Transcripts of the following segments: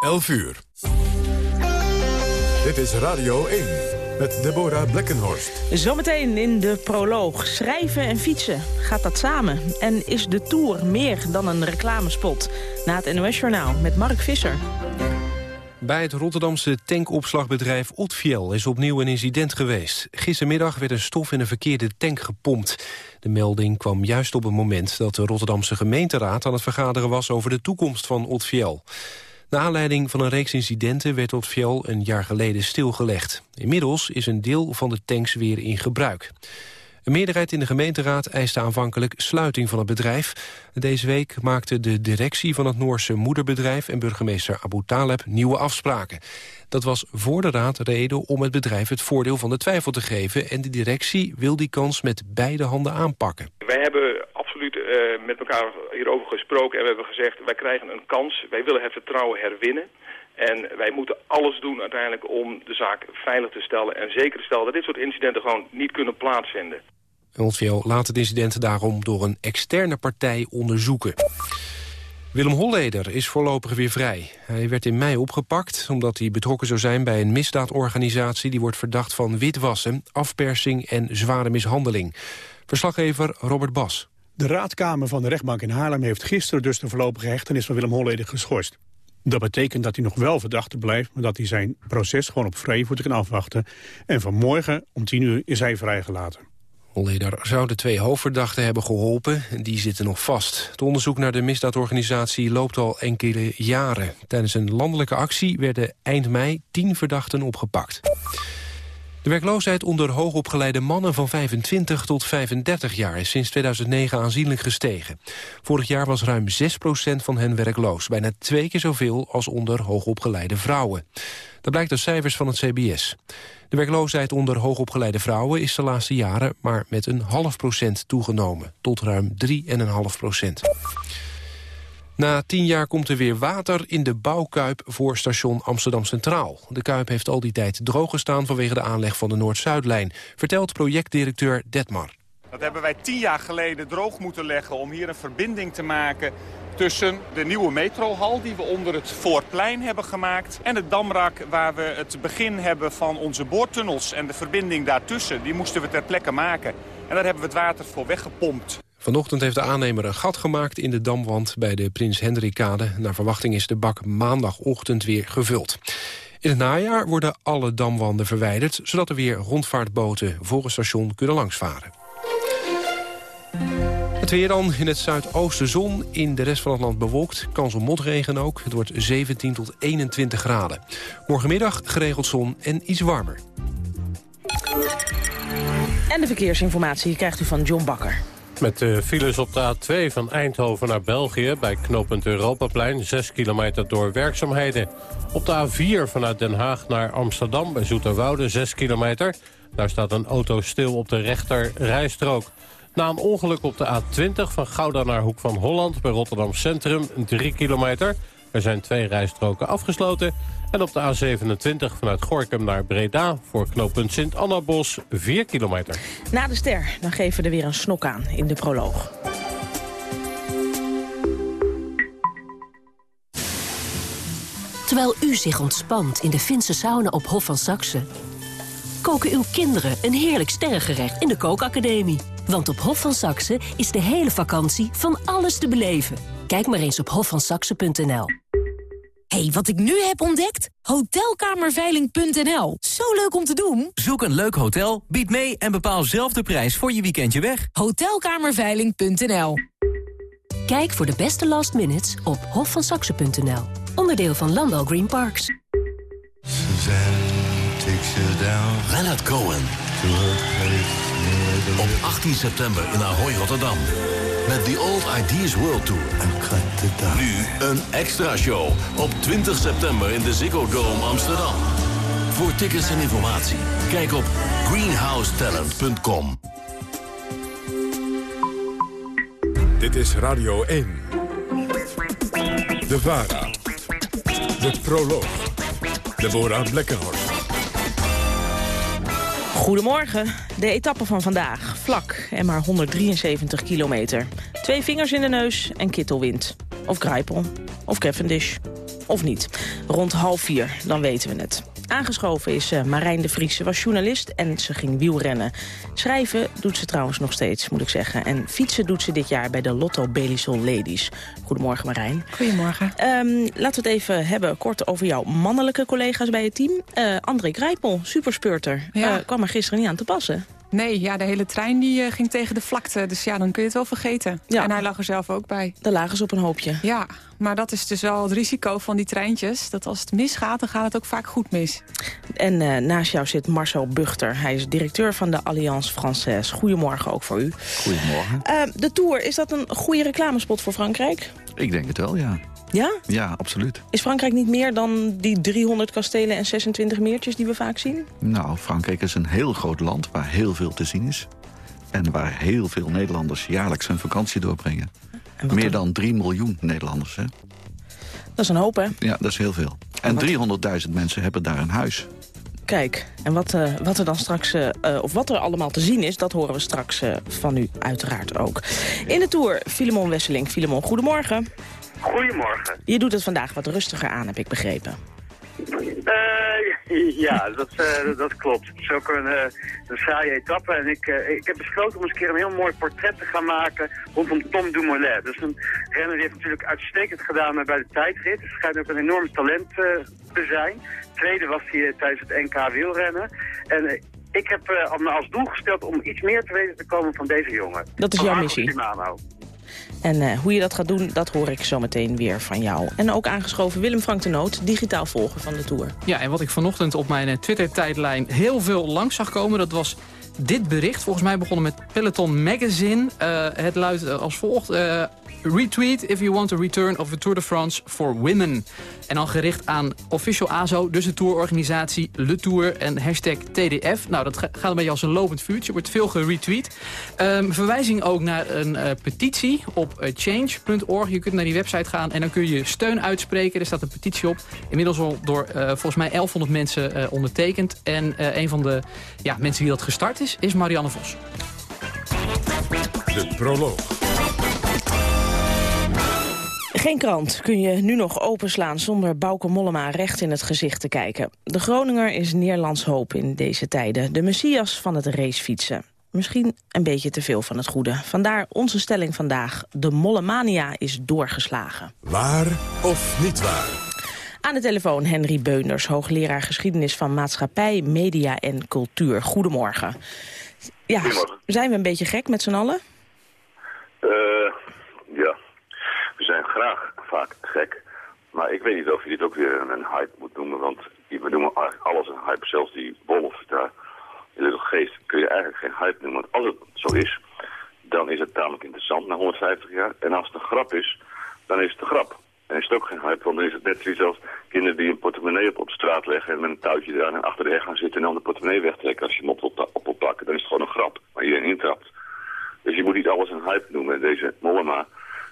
11 uur. Dit is Radio 1 met Deborah Blekkenhorst. Zometeen in de proloog. Schrijven en fietsen. Gaat dat samen? En is de Tour meer dan een reclamespot? Na het NOS-journaal met Mark Visser. Bij het Rotterdamse tankopslagbedrijf Otfiel is opnieuw een incident geweest. Gistermiddag werd een stof in een verkeerde tank gepompt. De melding kwam juist op het moment dat de Rotterdamse gemeenteraad aan het vergaderen was over de toekomst van Otfiel. Naar aanleiding van een reeks incidenten werd Otfiel een jaar geleden stilgelegd. Inmiddels is een deel van de tanks weer in gebruik. Een meerderheid in de gemeenteraad eiste aanvankelijk sluiting van het bedrijf. Deze week maakte de directie van het Noorse moederbedrijf... en burgemeester Abu Taleb nieuwe afspraken. Dat was voor de raad reden om het bedrijf het voordeel van de twijfel te geven... en de directie wil die kans met beide handen aanpakken. Wij hebben absoluut uh, met elkaar hierover gesproken en we hebben gezegd... wij krijgen een kans, wij willen het vertrouwen herwinnen... En wij moeten alles doen uiteindelijk om de zaak veilig te stellen... en zeker te stellen dat dit soort incidenten gewoon niet kunnen plaatsvinden. Ontvio laat het incident daarom door een externe partij onderzoeken. Willem Holleder is voorlopig weer vrij. Hij werd in mei opgepakt omdat hij betrokken zou zijn bij een misdaadorganisatie... die wordt verdacht van witwassen, afpersing en zware mishandeling. Verslaggever Robert Bas. De raadkamer van de rechtbank in Haarlem heeft gisteren dus de voorlopige hechtenis van Willem Holleder geschorst. Dat betekent dat hij nog wel verdachte blijft, maar dat hij zijn proces gewoon op vrije voeten kan afwachten. En vanmorgen om tien uur is hij vrijgelaten. Holleder zou de twee hoofdverdachten hebben geholpen. Die zitten nog vast. Het onderzoek naar de misdaadorganisatie loopt al enkele jaren. Tijdens een landelijke actie werden eind mei tien verdachten opgepakt. De werkloosheid onder hoogopgeleide mannen van 25 tot 35 jaar is sinds 2009 aanzienlijk gestegen. Vorig jaar was ruim 6% van hen werkloos, bijna twee keer zoveel als onder hoogopgeleide vrouwen. Dat blijkt uit cijfers van het CBS. De werkloosheid onder hoogopgeleide vrouwen is de laatste jaren maar met een half procent toegenomen, tot ruim 3,5 procent. Na tien jaar komt er weer water in de bouwkuip voor station Amsterdam Centraal. De kuip heeft al die tijd droog gestaan vanwege de aanleg van de Noord-Zuidlijn, vertelt projectdirecteur Detmar. Dat hebben wij tien jaar geleden droog moeten leggen om hier een verbinding te maken tussen de nieuwe metrohal die we onder het Voorplein hebben gemaakt... en het Damrak waar we het begin hebben van onze boortunnels en de verbinding daartussen. Die moesten we ter plekke maken. En daar hebben we het water voor weggepompt. Vanochtend heeft de aannemer een gat gemaakt in de damwand bij de Prins Hendrikkade. Naar verwachting is de bak maandagochtend weer gevuld. In het najaar worden alle damwanden verwijderd... zodat er weer rondvaartboten voor het station kunnen langsvaren. Het weer dan. In het zuidoosten zon. In de rest van het land bewolkt. Kans op motregen ook. Het wordt 17 tot 21 graden. Morgenmiddag geregeld zon en iets warmer. En de verkeersinformatie krijgt u van John Bakker. Met de files op de A2 van Eindhoven naar België... bij knooppunt Europaplein, 6 kilometer door werkzaamheden. Op de A4 vanuit Den Haag naar Amsterdam bij Zoeterwoude, 6 kilometer. Daar staat een auto stil op de rechter rijstrook. Na een ongeluk op de A20 van Gouda naar Hoek van Holland... bij Rotterdam Centrum, 3 kilometer. Er zijn twee rijstroken afgesloten. En op de A27 vanuit Gorkum naar Breda... voor knooppunt Sint-Annabos, 4 kilometer. Na de ster, dan geven we er weer een snok aan in de proloog. Terwijl u zich ontspant in de Finse sauna op Hof van Saxe... koken uw kinderen een heerlijk sterrengerecht in de kookacademie. Want op Hof van Saxe is de hele vakantie van alles te beleven. Kijk maar eens op hofvansaxe.nl. hey, wat ik nu heb ontdekt? Hotelkamerveiling.nl. Zo leuk om te doen. Zoek een leuk hotel, bied mee en bepaal zelf de prijs voor je weekendje weg. Hotelkamerveiling.nl. Kijk voor de beste last minutes op hofvansaxe.nl. Onderdeel van Landal Green Parks. Leonard Cohen. Op 18 september in Ahoy, Rotterdam. Met The Old Ideas World Tour. Nu een extra show op 20 september in de Ziggo Dome Amsterdam. Voor tickets en informatie, kijk op greenhousetalent.com. Dit is Radio 1. De VARA. De Proloog. Deborah Blekkenhorst. Goedemorgen. De etappe van vandaag. Vlak en maar 173 kilometer. Twee vingers in de neus en kittelwind. Of Grijpel. Of Cavendish. Of niet? Rond half vier, dan weten we het. Aangeschoven is uh, Marijn de Vries. Ze was journalist en ze ging wielrennen. Schrijven doet ze trouwens nog steeds, moet ik zeggen. En fietsen doet ze dit jaar bij de Lotto Belisol Ladies. Goedemorgen Marijn. Goedemorgen. Um, laten we het even hebben kort over jouw mannelijke collega's bij het team. Uh, André Grijpel, superspurter, ja. uh, kwam er gisteren niet aan te passen. Nee, ja, de hele trein die, uh, ging tegen de vlakte. Dus ja, dan kun je het wel vergeten. Ja. En hij lag er zelf ook bij. Daar lagen ze op een hoopje. Ja, maar dat is dus wel het risico van die treintjes. Dat als het misgaat, dan gaat het ook vaak goed mis. En uh, naast jou zit Marcel Buchter. Hij is directeur van de Alliance Française. Goedemorgen ook voor u. Goedemorgen. Uh, de Tour, is dat een goede reclamespot voor Frankrijk? Ik denk het wel, ja. Ja? Ja, absoluut. Is Frankrijk niet meer dan die 300 kastelen en 26 meertjes die we vaak zien? Nou, Frankrijk is een heel groot land waar heel veel te zien is. En waar heel veel Nederlanders jaarlijks hun vakantie doorbrengen. Meer dan 3 miljoen Nederlanders, hè? Dat is een hoop, hè? Ja, dat is heel veel. En 300.000 mensen hebben daar een huis. Kijk, en wat, uh, wat er dan straks, uh, of wat er allemaal te zien is... dat horen we straks uh, van u uiteraard ook. In de Tour, Filemon Wesseling. Filemon, goedemorgen. Goedemorgen. Je doet het vandaag wat rustiger aan, heb ik begrepen. Uh, ja, dat, uh, dat klopt. Het is ook een, uh, een saaie etappe. En ik, ik heb besloten om eens een keer een heel mooi portret te gaan maken rondom Tom Dumoulin. Dat is een renner die heeft natuurlijk uitstekend gedaan bij de tijdrit. Het schijnt ook een enorm talent te zijn. Tweede was hij tijdens het NK wielrennen. En ik heb me als doel gesteld om iets meer te weten te komen van deze jongen. Dat is jouw missie. Shimano. En uh, hoe je dat gaat doen, dat hoor ik zo meteen weer van jou. En ook aangeschoven Willem Frank de Noot, digitaal volger van de Tour. Ja, en wat ik vanochtend op mijn Twitter-tijdlijn heel veel langs zag komen... dat was dit bericht. Volgens mij begonnen met Peloton Magazine. Uh, het luidt als volgt... Retweet if you want a return of the Tour de France for women. En dan gericht aan Official ASO, dus de tourorganisatie Le Tour en hashtag TDF. Nou, dat gaat een beetje als een lopend vuurtje, wordt veel geretweet. Um, verwijzing ook naar een uh, petitie op uh, change.org. Je kunt naar die website gaan en dan kun je steun uitspreken. Er staat een petitie op, inmiddels al door uh, volgens mij 1100 mensen ondertekend. En een van de ja, mensen die dat gestart is, is Marianne Vos. De proloog. Geen krant kun je nu nog openslaan zonder Bauke Mollema recht in het gezicht te kijken. De Groninger is Nederlands hoop in deze tijden. De messias van het racefietsen. Misschien een beetje te veel van het goede. Vandaar onze stelling vandaag. De Mollemania is doorgeslagen. Waar of niet waar? Aan de telefoon Henry Beunders, hoogleraar geschiedenis van maatschappij, media en cultuur. Goedemorgen. Ja, Goedemorgen. zijn we een beetje gek met z'n allen? Uh, ja, zijn graag vaak gek. Maar ik weet niet of je dit ook weer een hype moet noemen. Want we noemen alles een hype. Zelfs die wolf daar, die little geest, kun je eigenlijk geen hype noemen. Want als het zo is, dan is het tamelijk interessant na 150 jaar. En als het een grap is, dan is het een grap. En is het ook geen hype, want dan is het net zoiets als kinderen die een portemonnee op, op straat leggen en met een touwtje eraan en achter de heg gaan zitten en dan de portemonnee wegtrekken als je hem op, op, op wil pakken. Dan is het gewoon een grap, waar iedereen intrapt. Dus je moet niet alles een hype noemen. En deze Mollema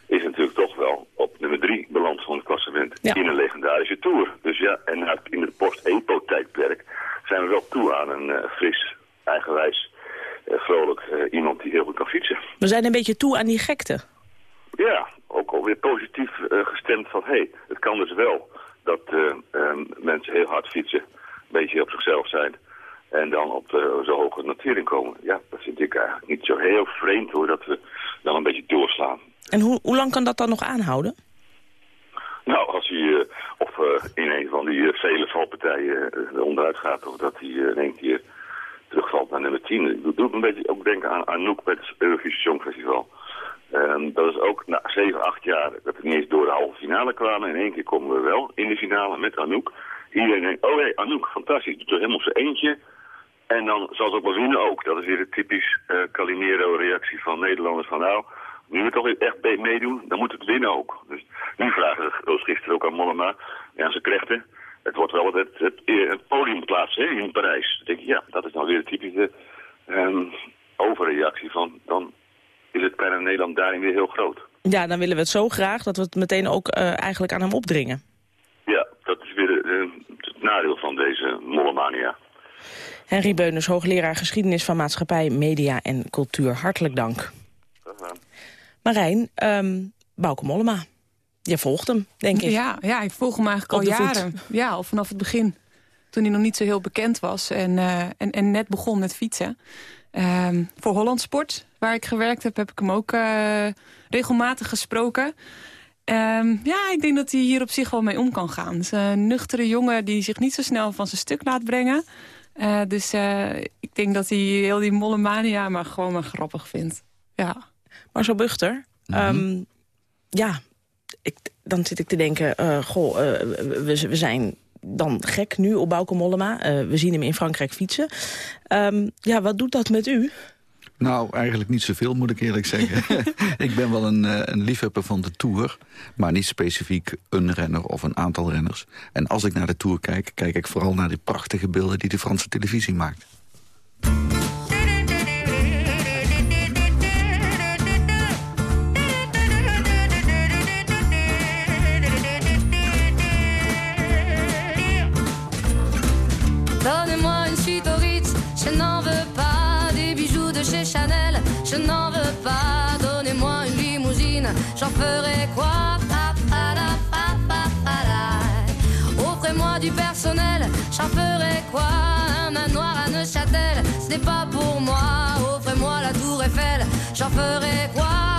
is natuurlijk toch wel op nummer drie beland van het klassement Ja. in een legendarische Tour. Dus ja, en nou, in het post-epo-tijdperk zijn we wel toe aan een eh, fris, eigenwijs, eh, vrolijk eh, iemand die heel goed kan fietsen. We zijn een beetje toe aan die gekte. Ja, ook alweer positief gestemd van, hé, hey, het kan dus wel dat eh, eh, mensen heel hard fietsen, een beetje op zichzelf zijn en dan op de, zo hoge notering komen. Ja, dat vind ik eigenlijk niet zo heel vreemd hoor, dat we dan een beetje doorslaan. En hoe, hoe lang kan dat dan nog aanhouden? Nou, als hij uh, of uh, in een van die uh, vele valpartijen onderuit gaat, of dat hij in één keer terugvalt naar nummer 10. Dat doet een beetje ook denken aan Anouk bij het Eurovisie Songfestival. Um, dat is ook na 7, 8 jaar dat we niet eens door de halve finale kwamen. In één keer komen we wel in de finale met Anouk. Iedereen denkt, oh hé, hey, Anouk, fantastisch, doet er helemaal zijn eentje. En dan zal ze ook wel winnen ook. Dat is weer de typisch Calimero-reactie van Nederlanders van nou... Nu we toch echt meedoen, dan moet het winnen ook. Dus nu vragen ze, zoals gisteren ook aan Mollema, ja, ze krechten. Het wordt wel het, het, het podiumplaats hè, in Parijs. Dan denk ik, ja, dat is nou weer de typische um, overreactie van... dan is het bijna Nederland daarin weer heel groot. Ja, dan willen we het zo graag dat we het meteen ook uh, eigenlijk aan hem opdringen. Ja, dat is weer uh, het nadeel van deze Mollemania. Henry Beuners, hoogleraar geschiedenis van maatschappij, media en cultuur. Hartelijk dank. Marijn, um, Bauke Mollema. je volgt hem, denk ik. Ja, ja ik volg hem eigenlijk al jaren. Ja, al vanaf het begin. Toen hij nog niet zo heel bekend was en, en, en net begon met fietsen. Ehm, voor Holland Sport, waar ik gewerkt heb, heb ik hem ook regelmatig gesproken. Ehm, ja, ik denk dat hij hier op zich wel mee om kan gaan. Het is een nuchtere jongen die zich niet zo snel van zijn stuk laat brengen. Uh, dus ik denk dat hij heel die mollemania maar gewoon maar grappig vindt. Ja. Maar zo Buchter, mm um, ja, ik, dan zit ik te denken, uh, goh, we, we zijn dan gek nu op Bauke Mollema. we zien hem in Frankrijk fietsen. Um, ja, wat doet dat met u? Nou, eigenlijk niet zoveel, moet ik eerlijk zeggen. ik ben wel een, een liefhebber van de Tour, maar niet specifiek een renner of een aantal renners. En als ik naar de Tour kijk, kijk ik vooral naar die prachtige beelden die de Franse televisie maakt. J'en ferai quoi Offrez-moi du personnel, j'en ferai quoi? Un manoir à Neuchâtel, ce n'est pas pour moi. Offrez-moi la tour Eiffel, j'en ferai quoi?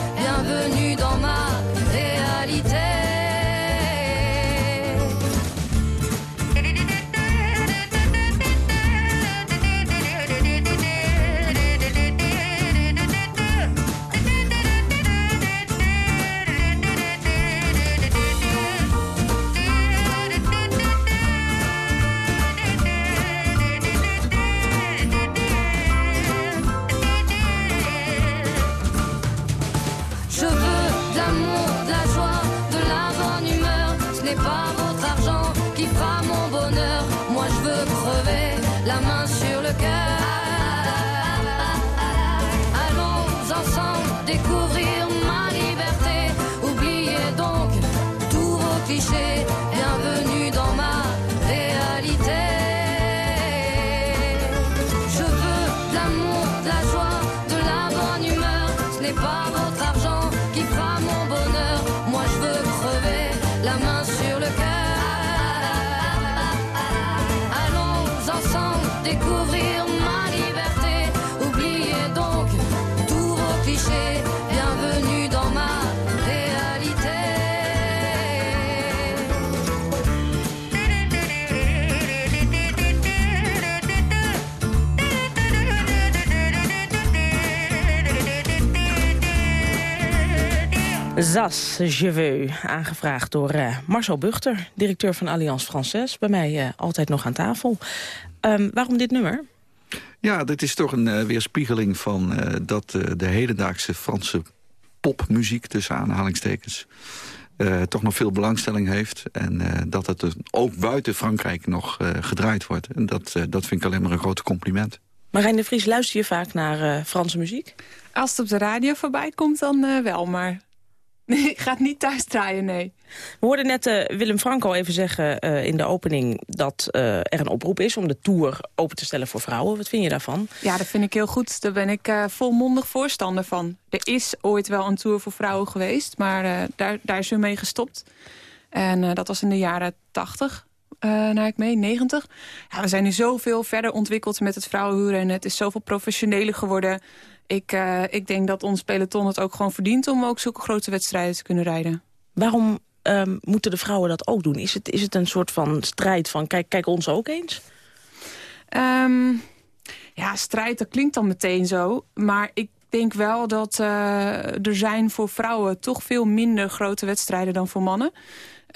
Zas, je veux, aangevraagd door uh, Marcel Buchter, directeur van Alliance Française. Bij mij uh, altijd nog aan tafel. Um, waarom dit nummer? Ja, dit is toch een uh, weerspiegeling van dat de hedendaagse Franse popmuziek, tussen aanhalingstekens, toch nog veel belangstelling heeft. En dat het ook buiten Frankrijk nog gedraaid wordt. En dat, dat vind ik alleen maar een groot compliment. Marijn de Vries, luister je vaak naar Franse muziek? Als het op de radio voorbij komt, dan wel, maar Nee, ik ga het niet thuis draaien, nee. We hoorden net uh, Willem Franco even zeggen uh, in de opening... dat uh, er een oproep is om de Tour open te stellen voor vrouwen. Wat vind je daarvan? Ja, dat vind ik heel goed. Daar ben ik volmondig voorstander van. Er is ooit wel een Tour voor vrouwen geweest, maar daar, daar is u mee gestopt. En dat was in de jaren 80, naar ik mee, 90. Ja, we zijn nu zoveel verder ontwikkeld met het vrouwenhuren... en het is zoveel professioneler geworden. Ik, ik denk dat ons peloton het ook gewoon verdient... om ook zulke grote wedstrijden te kunnen rijden. Waarom um, moeten de vrouwen dat ook doen? Is het, is het een soort van strijd van kijk, kijk ons ook eens? Um, ja, strijd, dat klinkt dan meteen zo. Maar ik denk wel dat uh, er zijn voor vrouwen toch veel minder grote wedstrijden dan voor mannen.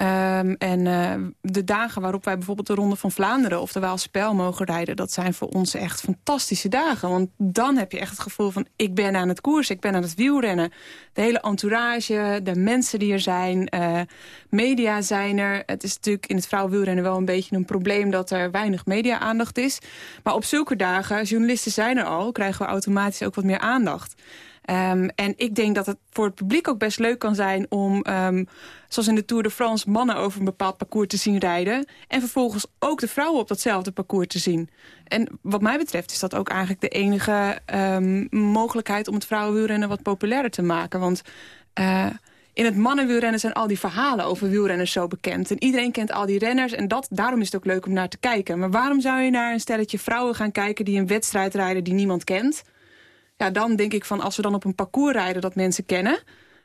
Um, en uh, de dagen waarop wij bijvoorbeeld de Ronde van Vlaanderen... of de Waalse Pijl mogen rijden... dat zijn voor ons echt fantastische dagen. Want dan heb je echt het gevoel van... ik ben aan het koers, ik ben aan het wielrennen. De hele entourage, de mensen die er zijn, uh, media zijn er. Het is natuurlijk in het vrouwenwielrennen wel een beetje een probleem... dat er weinig media-aandacht is. Maar op zulke dagen, journalisten zijn er al... krijgen we automatisch ook wat meer aandacht. Um, en ik denk dat het voor het publiek ook best leuk kan zijn om... Um, zoals in de Tour de France mannen over een bepaald parcours te zien rijden... en vervolgens ook de vrouwen op datzelfde parcours te zien. En wat mij betreft is dat ook eigenlijk de enige um, mogelijkheid... om het vrouwenwielrennen wat populairder te maken. Want... Uh, in het mannenwielrennen zijn al die verhalen over wielrenners zo bekend. En iedereen kent al die renners en dat, daarom is het ook leuk om naar te kijken. Maar waarom zou je naar een stelletje vrouwen gaan kijken... die een wedstrijd rijden die niemand kent ja, dan denk ik van als we dan op een parcours rijden dat mensen kennen...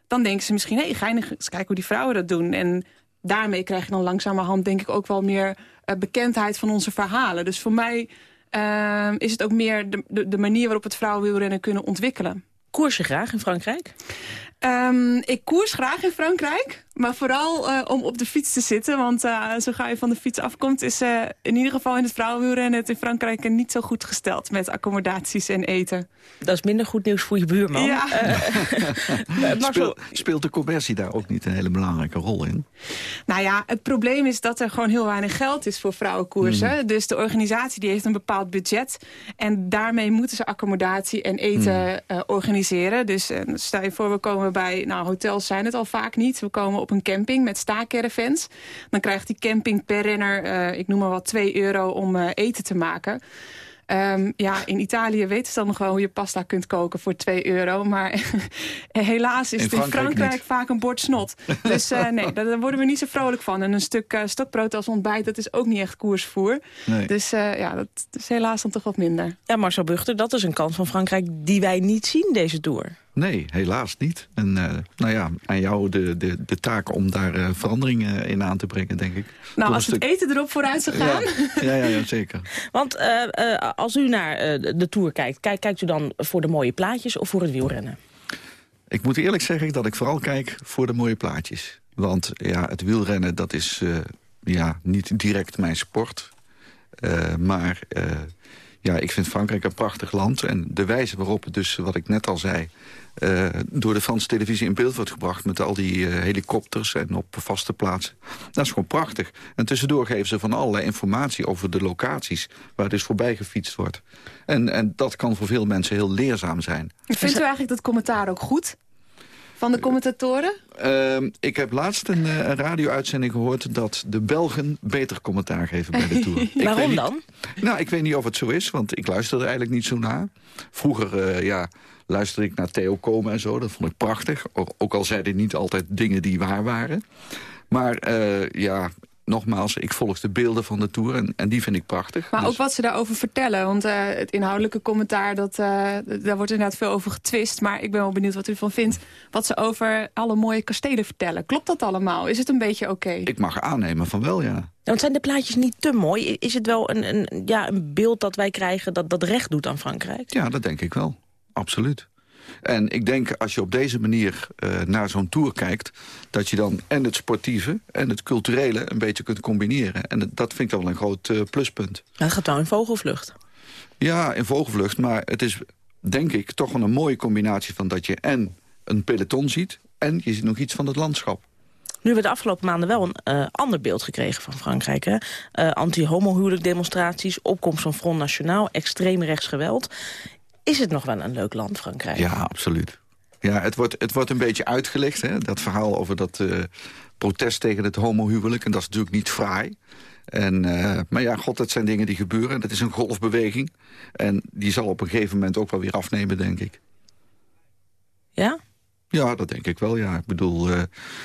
dan denken ze misschien, hé, hey, geinig, eens kijken hoe die vrouwen dat doen. En daarmee krijg je dan langzamerhand denk ik ook wel meer uh, bekendheid van onze verhalen. Dus voor mij uh, is het ook meer de, de, de manier waarop het vrouwenwielrennen kunnen ontwikkelen. Koers je graag in Frankrijk? Um, ik koers graag in Frankrijk. Maar vooral uh, om op de fiets te zitten. Want uh, zo ga je van de fiets afkomt... is uh, in ieder geval in het vrouwenwielrennen het in Frankrijk niet zo goed gesteld... met accommodaties en eten. Dat is minder goed nieuws voor je buurman. Ja. Speel, speelt de commercie daar ook niet een hele belangrijke rol in? Nou ja, het probleem is dat er gewoon heel weinig geld is voor vrouwenkoersen. Mm. Dus de organisatie die heeft een bepaald budget. En daarmee moeten ze accommodatie en eten mm. organiseren. Dus stel je voor, we komen bij... Nou, hotels zijn het al vaak niet. We komen op op een camping met staakervens. Dan krijgt die camping per renner, uh, ik noem maar wat, 2 euro om uh, eten te maken. Um, ja, in Italië weten ze dan nog wel hoe je pasta kunt koken voor 2 euro. Maar helaas is in het in Frankrijk, vaak een bord snot. Dus uh, nee, daar, worden we niet zo vrolijk van. En een stuk uh, stokbrood als ontbijt, dat is ook niet echt koersvoer. Nee. Dus uh, ja, dat is helaas dan toch wat minder. Ja, Marcel Buchter, dat is een kans van Frankrijk die wij niet zien deze Tour. Nee, helaas niet. En uh, nou ja, aan jou de, de, de taak om daar uh, veranderingen in aan te brengen, denk ik. Nou, als het eten erop vooruit zou gaan. Ja, ja, ja, zeker. Want als u naar de Tour kijkt, kijk, kijkt u dan voor de mooie plaatjes of voor het wielrennen? Ik moet eerlijk zeggen dat ik vooral kijk voor de mooie plaatjes. Want ja, het wielrennen, dat is ja, niet direct mijn sport. maar ja, ik vind Frankrijk een prachtig land. En de wijze waarop het dus, wat ik net al zei... Uh, door de Franse televisie in beeld wordt gebracht... met al die uh, helikopters en op vaste plaatsen. Dat is gewoon prachtig. En tussendoor geven ze van allerlei informatie over de locaties... waar dus voorbij gefietst wordt. En, en dat kan voor veel mensen heel leerzaam zijn. Vindt u eigenlijk dat commentaar ook goed? Van de commentatoren? Uh, ik heb laatst een, uh, een radio-uitzending gehoord... dat de Belgen beter commentaar geven bij de Tour. Waarom dan? Nou, ik weet niet of het zo is, want ik luister er eigenlijk niet zo naar. Vroeger, uh, ja, luisterde ik naar Theo Komen en zo. Dat vond ik prachtig. Ook al zei hij niet altijd dingen die waar waren. Maar uh, ja, nogmaals, ik volg de beelden van de Tour en, en die vind ik prachtig. Maar dus... ook wat ze daarover vertellen, want uh, het inhoudelijke commentaar... Dat, uh, daar wordt inderdaad veel over getwist, maar ik ben wel benieuwd wat u ervan vindt. Wat ze over alle mooie kastelen vertellen. Klopt dat allemaal? Is het een beetje oké? Okay? Ik mag aannemen van wel, ja. Want zijn de plaatjes niet te mooi? Is het wel een, een, ja, een beeld dat wij krijgen dat, dat recht doet aan Frankrijk? Ja, dat denk ik wel. Absoluut. En ik denk, als je op deze manier uh, naar zo'n tour kijkt... dat je dan en het sportieve en het culturele een beetje kunt combineren. En dat vind ik dan wel een groot uh, pluspunt. Dat gaat dan in vogelvlucht? Ja, in vogelvlucht. Maar het is, denk ik, toch wel een mooie combinatie van dat je en een peloton ziet... en je ziet nog iets van het landschap. Nu hebben we de afgelopen maanden wel een uh, ander beeld gekregen van Frankrijk. Uh, Anti-homohuwelijk demonstraties, opkomst van Front Nationaal, extreem rechtsgeweld. Is het nog wel een leuk land, Frankrijk? Ja, absoluut. Ja, het wordt, het wordt een beetje uitgelegd, hè? dat verhaal over dat uh, protest tegen het homohuwelijk. En dat is natuurlijk niet fraai. En, uh, maar ja, god, dat zijn dingen die gebeuren. Dat is een golfbeweging. En die zal op een gegeven moment ook wel weer afnemen, denk ik. Ja? Ja, dat denk ik wel, ja. Ik bedoel, uh,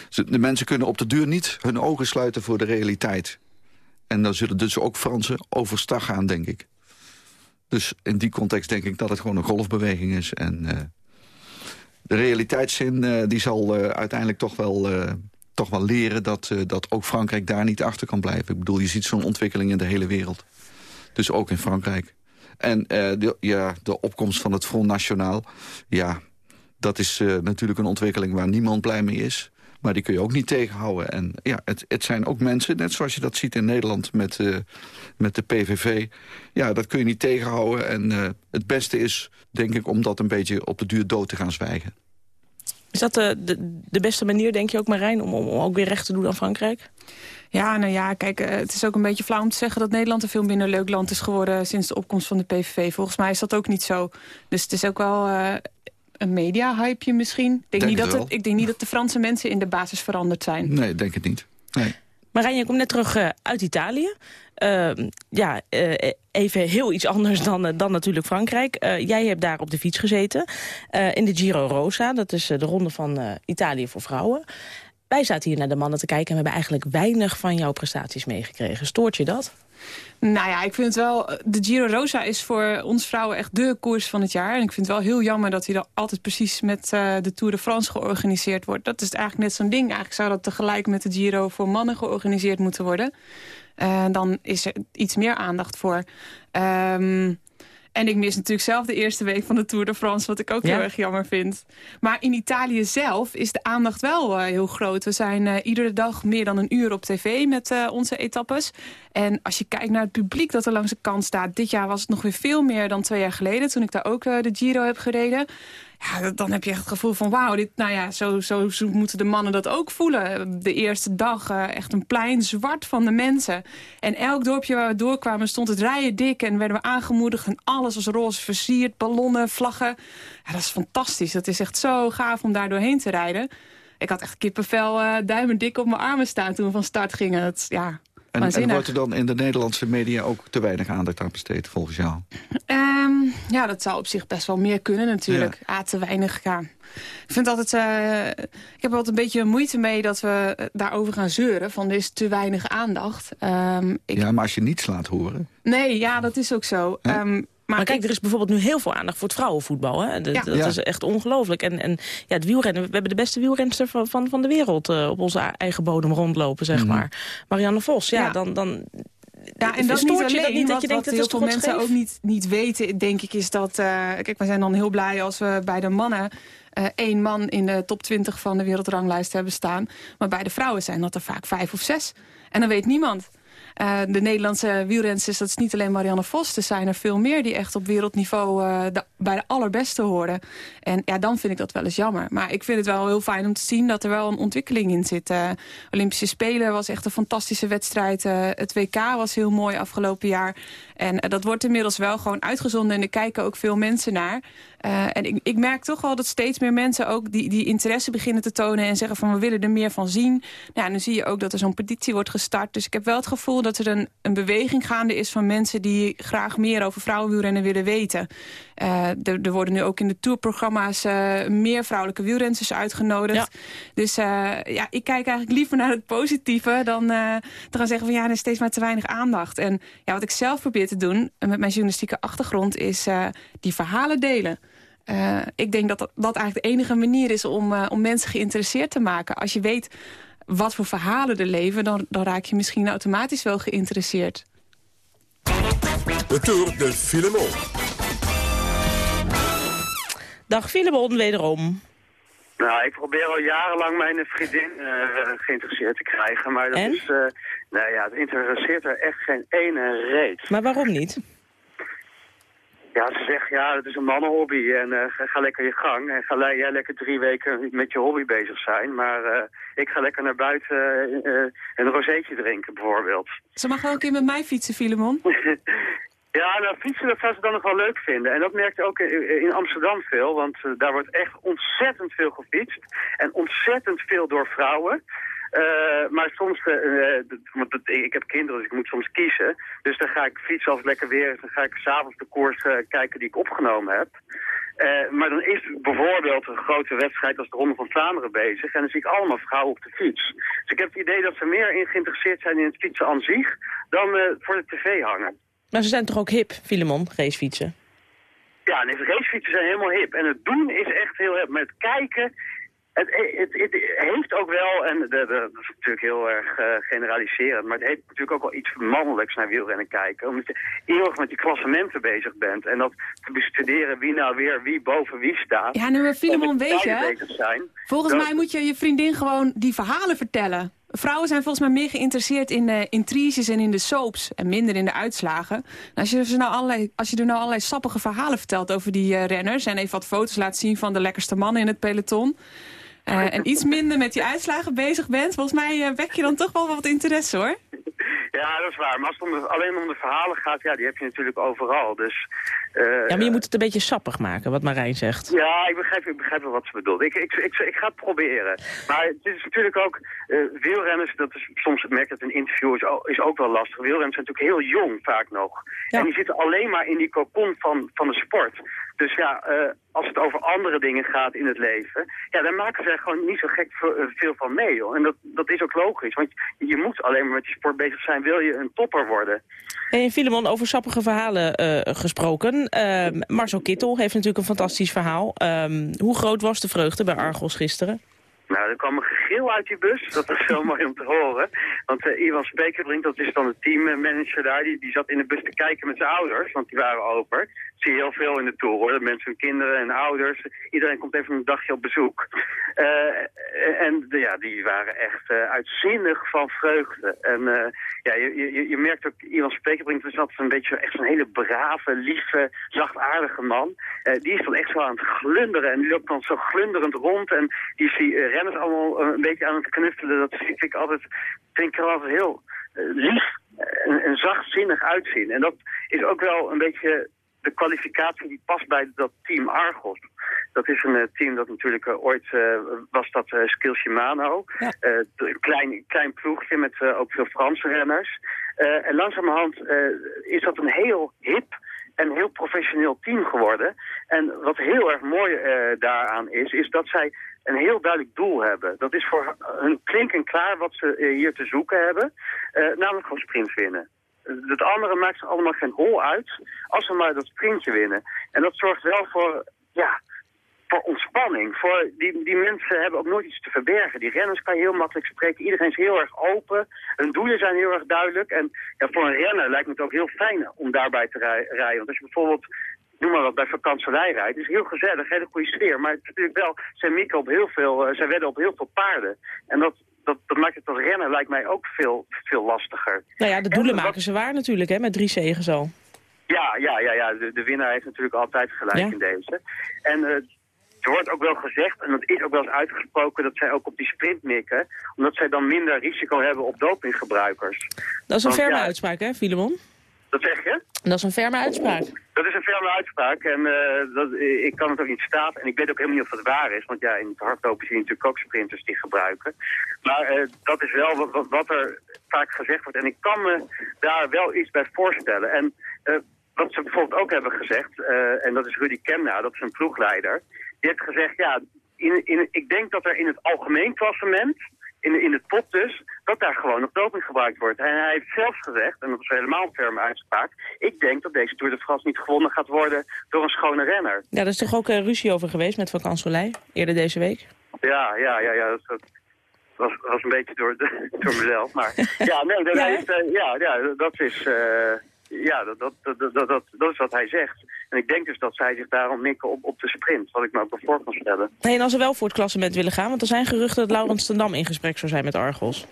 de mensen kunnen op de duur niet hun ogen sluiten voor de realiteit. En dan zullen dus ook Fransen overstag gaan, denk ik. Dus in die context denk ik dat het gewoon een golfbeweging is. En uh, de realiteitszin uh, die zal uiteindelijk toch wel toch wel leren dat, dat ook Frankrijk daar niet achter kan blijven. Ik bedoel, je ziet zo'n ontwikkeling in de hele wereld. Dus ook in Frankrijk. En de, ja, de opkomst van het Front National, ja, dat is natuurlijk een ontwikkeling waar niemand blij mee is. Maar die kun je ook niet tegenhouden. En ja, het, het zijn ook mensen, net zoals je dat ziet in Nederland met, met de PVV. Ja, dat kun je niet tegenhouden. En het beste is, denk ik, om dat een beetje op de duur dood te gaan zwijgen. Is dat de, de, de, beste manier, denk je ook Marijn, om, om ook weer recht te doen aan Frankrijk? Ja, nou ja, kijk, het is ook een beetje flauw om te zeggen... dat Nederland een veel minder leuk land is geworden... sinds de opkomst van de PVV. Volgens mij is dat ook niet zo. Dus het is ook wel uh, een media-hypeje misschien. Ik denk, denk niet dat het, ik denk niet dat de Franse mensen in de basis veranderd zijn. Nee, denk het niet. Nee. Marijn, je komt net terug uh, uit Italië. Uh, ja, uh, even heel iets anders dan, dan natuurlijk Frankrijk. jij hebt daar op de fiets gezeten in de Giro Rosa. Dat is de ronde van Italië voor vrouwen. Wij zaten hier naar de mannen te kijken... en we hebben eigenlijk weinig van jouw prestaties meegekregen. Stoort je dat? Nou ja, ik vind het wel... De Giro Rosa is voor ons vrouwen echt de koers van het jaar. En ik vind het wel heel jammer dat hij dan altijd precies met uh, de Tour de France georganiseerd wordt. Dat is eigenlijk net zo'n ding. Eigenlijk zou dat tegelijk met de Giro voor mannen georganiseerd moeten worden. Uh, dan is er iets meer aandacht voor. Um, en ik mis natuurlijk zelf de eerste week van de Tour de France... wat ik ook ja. heel erg jammer vind. Maar in Italië zelf is de aandacht wel uh, heel groot. We zijn uh, iedere dag meer dan een uur op tv met uh, onze etappes. En als je kijkt naar het publiek dat er langs de kant staat... dit jaar was het nog weer veel meer dan twee jaar geleden... toen ik daar ook de Giro heb gereden ja, dan heb je echt het gevoel van wauw, dit, nou ja, zo, zo, zo, moeten de mannen dat ook voelen. De eerste dag uh, echt een plein zwart van de mensen. En elk dorpje waar we doorkwamen stond het rijen dik en werden we aangemoedigd. En alles was roze versierd, ballonnen, vlaggen. Ja, dat is fantastisch. Dat is echt zo gaaf om daar doorheen te rijden. Ik had echt kippenvel uh, duimen dik op mijn armen staan toen we van start gingen. Ja, en, en, wordt er dan in de Nederlandse media ook te weinig aandacht aan besteed, volgens jou? Um, ja, dat zou op zich best wel meer kunnen natuurlijk. Ja, te weinig. Ja. Ik vind altijd, uh, ik heb altijd een beetje moeite mee dat we daarover gaan zeuren. Van er is te weinig aandacht. Um, ik... Ja, maar als je niets laat horen. Nee, ja, dat is ook zo. Um, maar, kijk, er is bijvoorbeeld nu heel veel aandacht voor het vrouwenvoetbal. Hè? Dat, ja. dat ja. is echt ongelooflijk. En, en ja, het wielrennen, we hebben de beste wielrenster van, van, van de wereld uh, op onze eigen bodem rondlopen, zeg mm -hmm. maar. Marianne Vos, ja, ja. dan... dan ja, en dat niet alleen, je dat niet, dat je denkt, dat heel veel mensen ook niet, niet weten, denk ik, is dat... Uh, kijk, wij zijn dan heel blij als we bij de mannen uh, één man in de top 20 van de wereldranglijst hebben staan. Maar bij de vrouwen zijn dat er vaak vijf of zes. En dan weet niemand. Uh, de Nederlandse wielrensters, dat is niet alleen Marianne Vos. Er zijn er veel meer die echt op wereldniveau de, bij de allerbeste horen. En ja, dan vind ik dat wel eens jammer. Maar ik vind het wel heel fijn om te zien dat er wel een ontwikkeling in zit. Uh, Olympische Spelen was echt een fantastische wedstrijd. het WK was heel mooi afgelopen jaar. En dat wordt inmiddels wel gewoon uitgezonden en er kijken ook veel mensen naar. Uh, en ik, ik, merk toch wel dat steeds meer mensen ook die, die interesse beginnen te tonen... en zeggen van we willen er meer van zien. Nou, dan zie je ook dat er zo'n petitie wordt gestart. Dus ik heb wel het gevoel dat er een, een beweging gaande is van mensen... die graag meer over vrouwenwielrennen willen weten. Uh, er, er, worden nu ook in de tourprogramma's uh, meer vrouwelijke wielrenners uitgenodigd. Ja. Dus ja, ik kijk eigenlijk liever naar het positieve... dan te gaan zeggen van ja, er is steeds maar te weinig aandacht. En ja, wat ik zelf probeer te doen met mijn journalistieke achtergrond... is die verhalen delen. Uh, ik denk dat, dat dat eigenlijk de enige manier is om, uh, om mensen geïnteresseerd te maken. Als je weet wat voor verhalen er leven, dan, dan raak je misschien automatisch wel geïnteresseerd. De Tour de Filemon. Dag Filemon, wederom. Nou, ik probeer al jarenlang mijn vriendin uh, geïnteresseerd te krijgen. Maar dat en? is, nou ja, het interesseert er echt geen ene reet. Maar waarom niet? Ja, ze zegt, ja, het is een mannenhobby en uh, ga, ga, lekker je gang. En ga jij lekker drie weken met je hobby bezig zijn. Maar uh, ik ga lekker naar buiten uh, een rozeetje drinken, bijvoorbeeld. Ze mag wel een keer met mij fietsen, Filemon. Ja, nou, fietsen dat zou ze dan nog wel leuk vinden. En dat merkte ook in, Amsterdam veel, want uh, daar wordt echt ontzettend veel gefietst. En ontzettend veel door vrouwen. Uh, maar soms, uh, want ik heb kinderen, dus ik moet soms kiezen. Dus dan ga ik fietsen als het lekker weer is. Dan ga ik s'avonds de koers kijken die ik opgenomen heb. maar dan is bijvoorbeeld een grote wedstrijd als de Ronde van Vlaanderen bezig. En dan zie ik allemaal vrouwen op de fiets. Dus ik heb het idee dat ze meer in geïnteresseerd zijn in het fietsen aan zich... dan voor de tv hangen. Maar ze zijn toch ook hip, Filemon, racefietsen? Ja, nee, racefietsen zijn helemaal hip. En het doen is echt heel hip. Met kijken, het, het, het, heeft ook wel, en dat is natuurlijk heel erg uh, generaliserend, maar het heeft natuurlijk ook wel iets mannelijks naar wielrennen kijken. Omdat je eeuwig met die klassementen bezig bent en dat te bestuderen wie nou weer wie boven wie staat. Ja, nu maar Filemon, weet je, zijn, volgens mij moet je je vriendin gewoon die verhalen vertellen. Vrouwen zijn volgens mij meer geïnteresseerd in de intriges en in de soaps en minder in de uitslagen. als, je ze nou allerlei, als je er nou allerlei sappige verhalen vertelt over die uh, renners en even wat foto's laat zien van de lekkerste mannen in het peloton... Uh, en iets minder met die uitslagen bezig bent, volgens mij wek je dan toch wel wat interesse hoor. Ja, dat is waar. Maar als het om de, alleen om de verhalen gaat, ja, die heb je natuurlijk overal. Dus, uh, ja, maar je moet het een beetje sappig maken, wat Marijn zegt. Ja, ik begrijp, ik begrijp wel wat ze bedoelt. Ik, ik, ik, ik ga het proberen. Maar het is natuurlijk ook, uh, wielrenners, dat is, soms merk dat een interview is, is ook wel lastig. Wielrenners zijn natuurlijk heel jong vaak nog. Ja. En die zitten alleen maar in die cocon van, van de sport. Dus ja, uh, als het over andere dingen gaat in het leven... ja, dan maken ze gewoon niet zo gek veel van mee. Joh. En dat, dat is ook logisch, want je, je moet alleen maar met die sport bezig zijn... wil je een topper worden. Hey, Filemon, over sappige verhalen uh, gesproken. Uh, Marcel Kittel heeft natuurlijk een fantastisch verhaal. Um, hoe groot was de vreugde bij Argos gisteren? Nou, er kwam een gegil uit die bus. Dat is zo mooi om te horen. Want uh, Ivan Spekerbrink, dat is dan de teammanager daar, die, die zat in de bus te kijken met zijn ouders, want die waren. Dat zie je heel veel in de tour hoor. Dat mensen hun kinderen en ouders, iedereen komt even een dagje op bezoek. Uh, en ja, die waren echt uh, uitzinnig van vreugde. En ja, je, je, je merkt ook, Ivan Spekerbrink was altijd een beetje echt een hele brave, lieve, zachtaardige man. die is dan echt zo aan het glunderen en die loopt dan zo glunderend rond en die is die renners allemaal een beetje aan het knuffelen. Dat vind ik altijd, vind ik er altijd heel lief en, en zachtzinnig uitzien. En dat is ook wel een beetje de kwalificatie die past bij dat team Argos. Dat is een uh, team dat natuurlijk uh, ooit uh, was dat uh, Skill Shimano. Ja. een klein, klein ploegje met ook veel Franse renners. en langzamerhand is dat een heel hip en heel professioneel team geworden. En wat heel erg mooi daaraan is, is dat zij een heel duidelijk doel hebben. Dat is voor hun klink en klaar wat ze hier te zoeken hebben. namelijk gewoon sprints winnen. Het andere maakt ze allemaal geen hol uit als ze maar dat sprintje winnen. En dat zorgt wel voor, ja, voor ontspanning. Voor die, die mensen hebben ook nooit iets te verbergen. Die renners kan je heel makkelijk spreken. Iedereen is heel erg open. Hun doelen zijn heel erg duidelijk. En ja, voor een renner lijkt me het ook heel fijn om daarbij te rijden. Want als je bijvoorbeeld noem maar wat, bij vakantselij rijdt. Het is heel gezellig, hele goede sfeer. Maar het is natuurlijk wel, zij mikken op heel veel, uh, zij wedden op heel veel paarden. En dat, dat, dat maakt het als rennen lijkt mij ook veel, veel lastiger. Nou ja, de doelen maken ze waar natuurlijk, hè, met drie zegen zo. Ja, ja, ja, ja. De, de winnaar heeft natuurlijk altijd gelijk ja. in deze. En uh, er wordt ook wel gezegd, en dat is ook wel eens uitgesproken, dat zij ook op die sprint mikken, omdat zij dan minder risico hebben op dopinggebruikers. Dat is een ferme ja, uitspraak, hè, Filemon? Dat zeg je? Dat is een ferme uitspraak. Dat is een ferme uitspraak en uh, dat, ik kan het ook niet staan. En ik weet ook helemaal niet of het waar is. Want ja, in het hardlopen zie je natuurlijk ook sprinters die gebruiken. Maar uh, dat is wel wat, wat, er vaak gezegd wordt. En ik kan me daar wel iets bij voorstellen. En uh, wat ze bijvoorbeeld ook hebben gezegd, en dat is Rudy Kemna, dat is een ploegleider. Die heeft gezegd, ja, in, in, ik denk dat er in het algemeen klassement in, in de top dus, dat daar gewoon nog doping gebruikt wordt. En hij heeft zelfs gezegd, en dat is helemaal een ferme uitspraak... ik denk dat deze Tour de France niet gewonnen gaat worden door een schone renner. Ja, daar is toch ook uh, ruzie over geweest met Van Kanselij, eerder deze week? Ja, ja, ja, ja. Dat, dat was, was een beetje door, de, door mezelf, maar... ja, nee, dat, ja, heeft, uh, ja, ja, dat is... Uh, ja, dat, dat, dat, dat, dat, is wat hij zegt. En ik denk dus dat zij zich daarom mikken op, op de sprint, wat ik me ook wel voor kan stellen. Nee, en als ze wel voor het klassement willen gaan, want er zijn geruchten dat Laurens Tendam in gesprek zou zijn met Argos.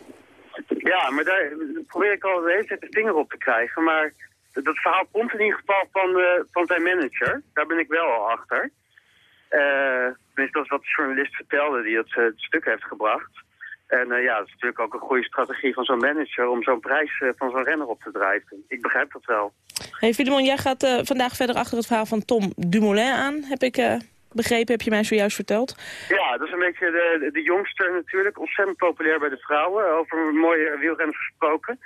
Ja, maar daar probeer ik al de hele tijd de vinger op te krijgen. Maar dat verhaal komt in ieder geval van, uh, van zijn manager. Daar ben ik wel al achter. Uh, tenminste, dat is wat de journalist vertelde die het, uh, het stuk heeft gebracht. En uh, ja, dat is natuurlijk ook een goede strategie van zo'n manager om zo'n prijs uh, van zo'n renner op te drijven. Ik begrijp dat wel. Hey Filemon, jij gaat uh, vandaag verder achter het verhaal van Tom Dumoulin aan, heb ik begrepen, heb je mij zojuist verteld. Ja, dat is een beetje de, de jongste natuurlijk, ontzettend populair bij de vrouwen, over mooie wielrenners gesproken.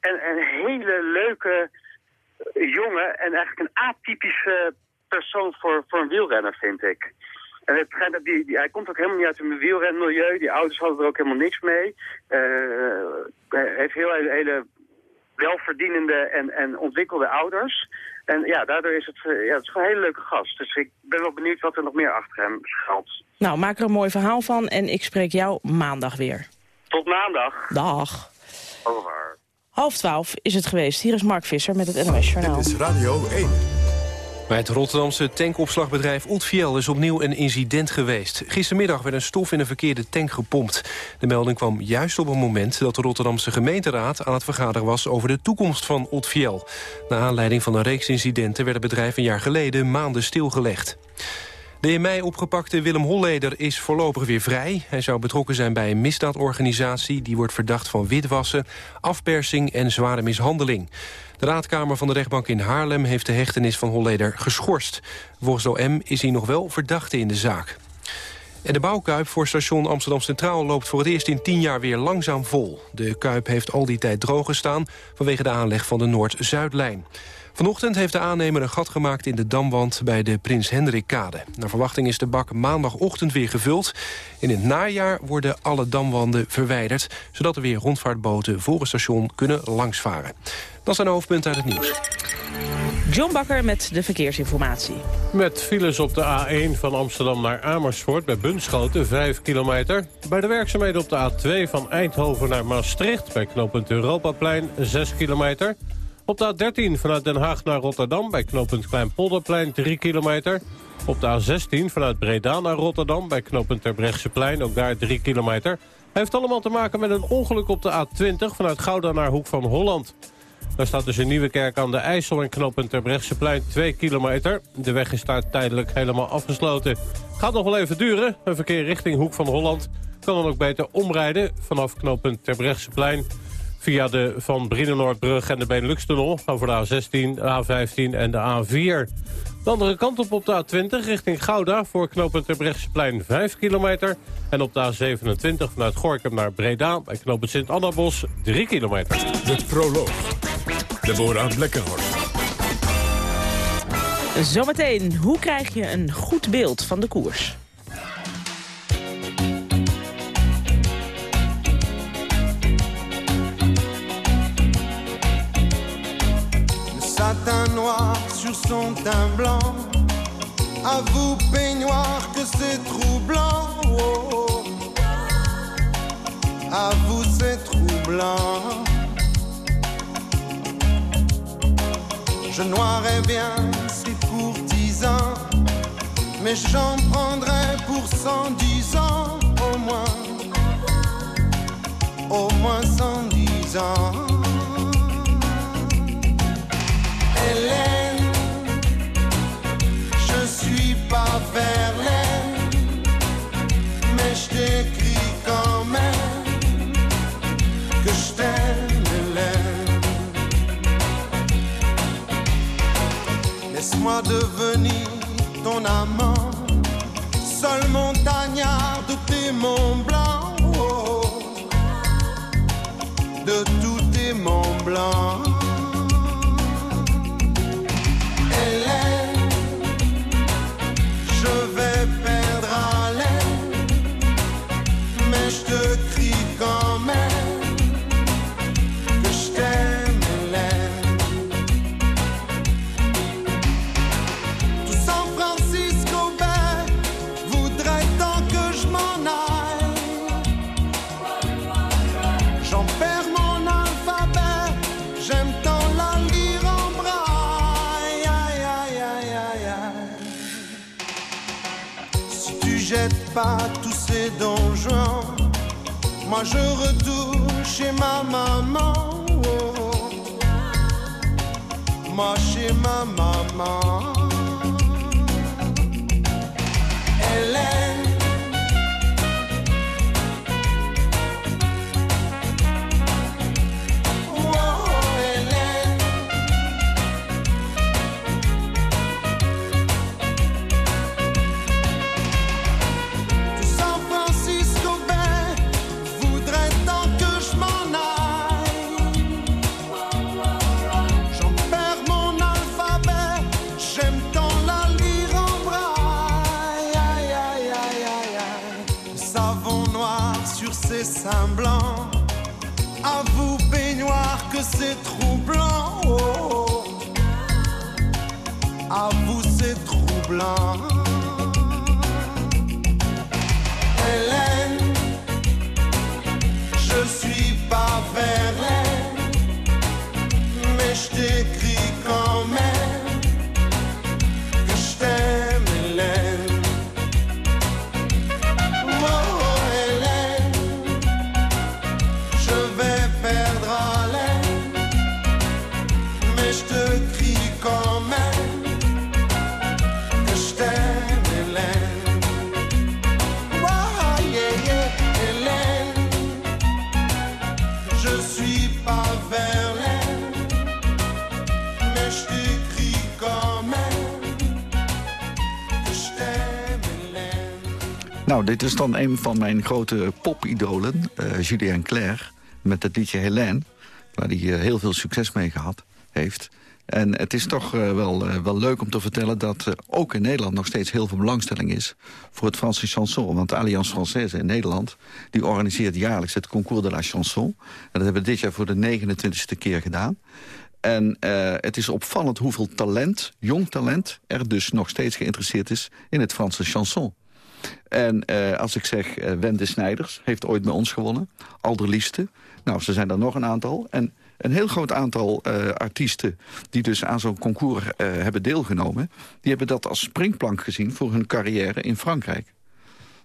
en een hele leuke jongen en eigenlijk een atypische persoon voor, voor een wielrenner, vind ik. En het schijnt dat die, die, hij komt ook helemaal niet uit een wielrenmilieu. Die ouders hadden er ook helemaal niks mee. Uh, hij heeft heel hele, hele welverdienende en, en ontwikkelde ouders. En ja, daardoor is het, uh, ja, het is gewoon een hele leuke gast. Dus ik ben wel benieuwd wat er nog meer achter hem schuilt. Nou, maak er een mooi verhaal van en ik spreek jou maandag weer. Tot maandag. Dag. Over. Half twaalf is het geweest. Hier is Mark Visser met het NOS Journaal. Dit is Radio 1. Bij het Rotterdamse tankopslagbedrijf Oetfiel is opnieuw een incident geweest. Gistermiddag werd een stof in een verkeerde tank gepompt. De melding kwam juist op een moment dat de Rotterdamse gemeenteraad aan het vergaderen was over de toekomst van Oetfiel. Na aanleiding van een reeks incidenten werd het bedrijf een jaar geleden maanden stilgelegd. De in mei opgepakte Willem Holleder is voorlopig weer vrij. Hij zou betrokken zijn bij een misdaadorganisatie... die wordt verdacht van witwassen, afpersing en zware mishandeling. De raadkamer van de rechtbank in Haarlem heeft de hechtenis van Holleder geschorst. Volgens OM is hij nog wel verdachte in de zaak. En de bouwkuip voor station Amsterdam Centraal loopt voor het eerst in tien jaar weer langzaam vol. De kuip heeft al die tijd droog gestaan vanwege de aanleg van de Noord-Zuidlijn. Vanochtend heeft de aannemer een gat gemaakt in de damwand bij de Prins Hendrikkade. Naar verwachting is de bak maandagochtend weer gevuld. In het najaar worden alle damwanden verwijderd... zodat er weer rondvaartboten voor het station kunnen langsvaren. Dat zijn de hoofdpunten uit het nieuws. John Bakker met de verkeersinformatie. Met files op de A1 van Amsterdam naar Amersfoort bij Bunschoten, 5 kilometer. Bij de werkzaamheden op de A2 van Eindhoven naar Maastricht... bij knooppunt Europaplein, 6 kilometer... Op de A13 vanuit Den Haag naar Rotterdam bij knooppunt Kleinpolderplein 3 kilometer. Op de A16 vanuit Breda naar Rotterdam bij knooppunt Terbrechtseplein ook daar 3 kilometer. heeft allemaal te maken met een ongeluk op de A20 vanuit Gouda naar Hoek van Holland. Daar staat dus een nieuwe kerk aan de IJssel en knooppunt Terbrechtseplein 2 kilometer. De weg is daar tijdelijk helemaal afgesloten. Gaat nog wel even duren. Een verkeer richting Hoek van Holland kan dan ook beter omrijden vanaf knooppunt Terbrechtseplein via de Van Brienenoordbrug en de Benelux-tunnel... over de A16, de A15 en de A4. De andere kant op op de A20 richting Gouda... voor knooppunt Terbrechtseplein 5 kilometer. En op de A27 vanuit Gorkum naar Breda... bij knooppunt Sint-Annabos 3 kilometer. De proloog. Deborah Blekkenhorst. Zometeen, hoe krijg je een goed beeld van de koers? Satin noir sur son teint blanc. À vous, peignoir, que c'est troublant. Oh, À vous, c'est troublant. Je noirais bien ces courtisans, mais j'en prendrais pour cent dix ans au moins. Au moins cent dix ans. Hélène, je suis pas Verlaine, mais je t'écris quand même que je t'aime, Hélène. Laisse-moi devenir ton amant, seul montagnard de tes monts blancs, de tous tes monts blancs. Dit is dan een van mijn grote popidolen, eh Julien Clerc... met het liedje Hélène, waar hij eh, heel veel succes mee gehad heeft. En het is toch eh, wel, wel leuk om te vertellen dat er ook in Nederland... nog steeds heel veel belangstelling is voor het Franse chanson. Want de Alliance Française in Nederland... die organiseert jaarlijks het Concours de la Chanson. En dat hebben we dit jaar voor de 29e keer gedaan. En het is opvallend hoeveel talent, jong talent... er dus nog steeds geïnteresseerd is in het Franse chanson. En eh, als ik zeg eh, Wende Snijders, heeft ooit bij ons gewonnen. Alderliefste. Nou, ze zijn er nog een aantal. En een heel groot aantal eh, artiesten die dus aan zo'n concours hebben deelgenomen... die hebben dat als springplank gezien voor hun carrière in Frankrijk.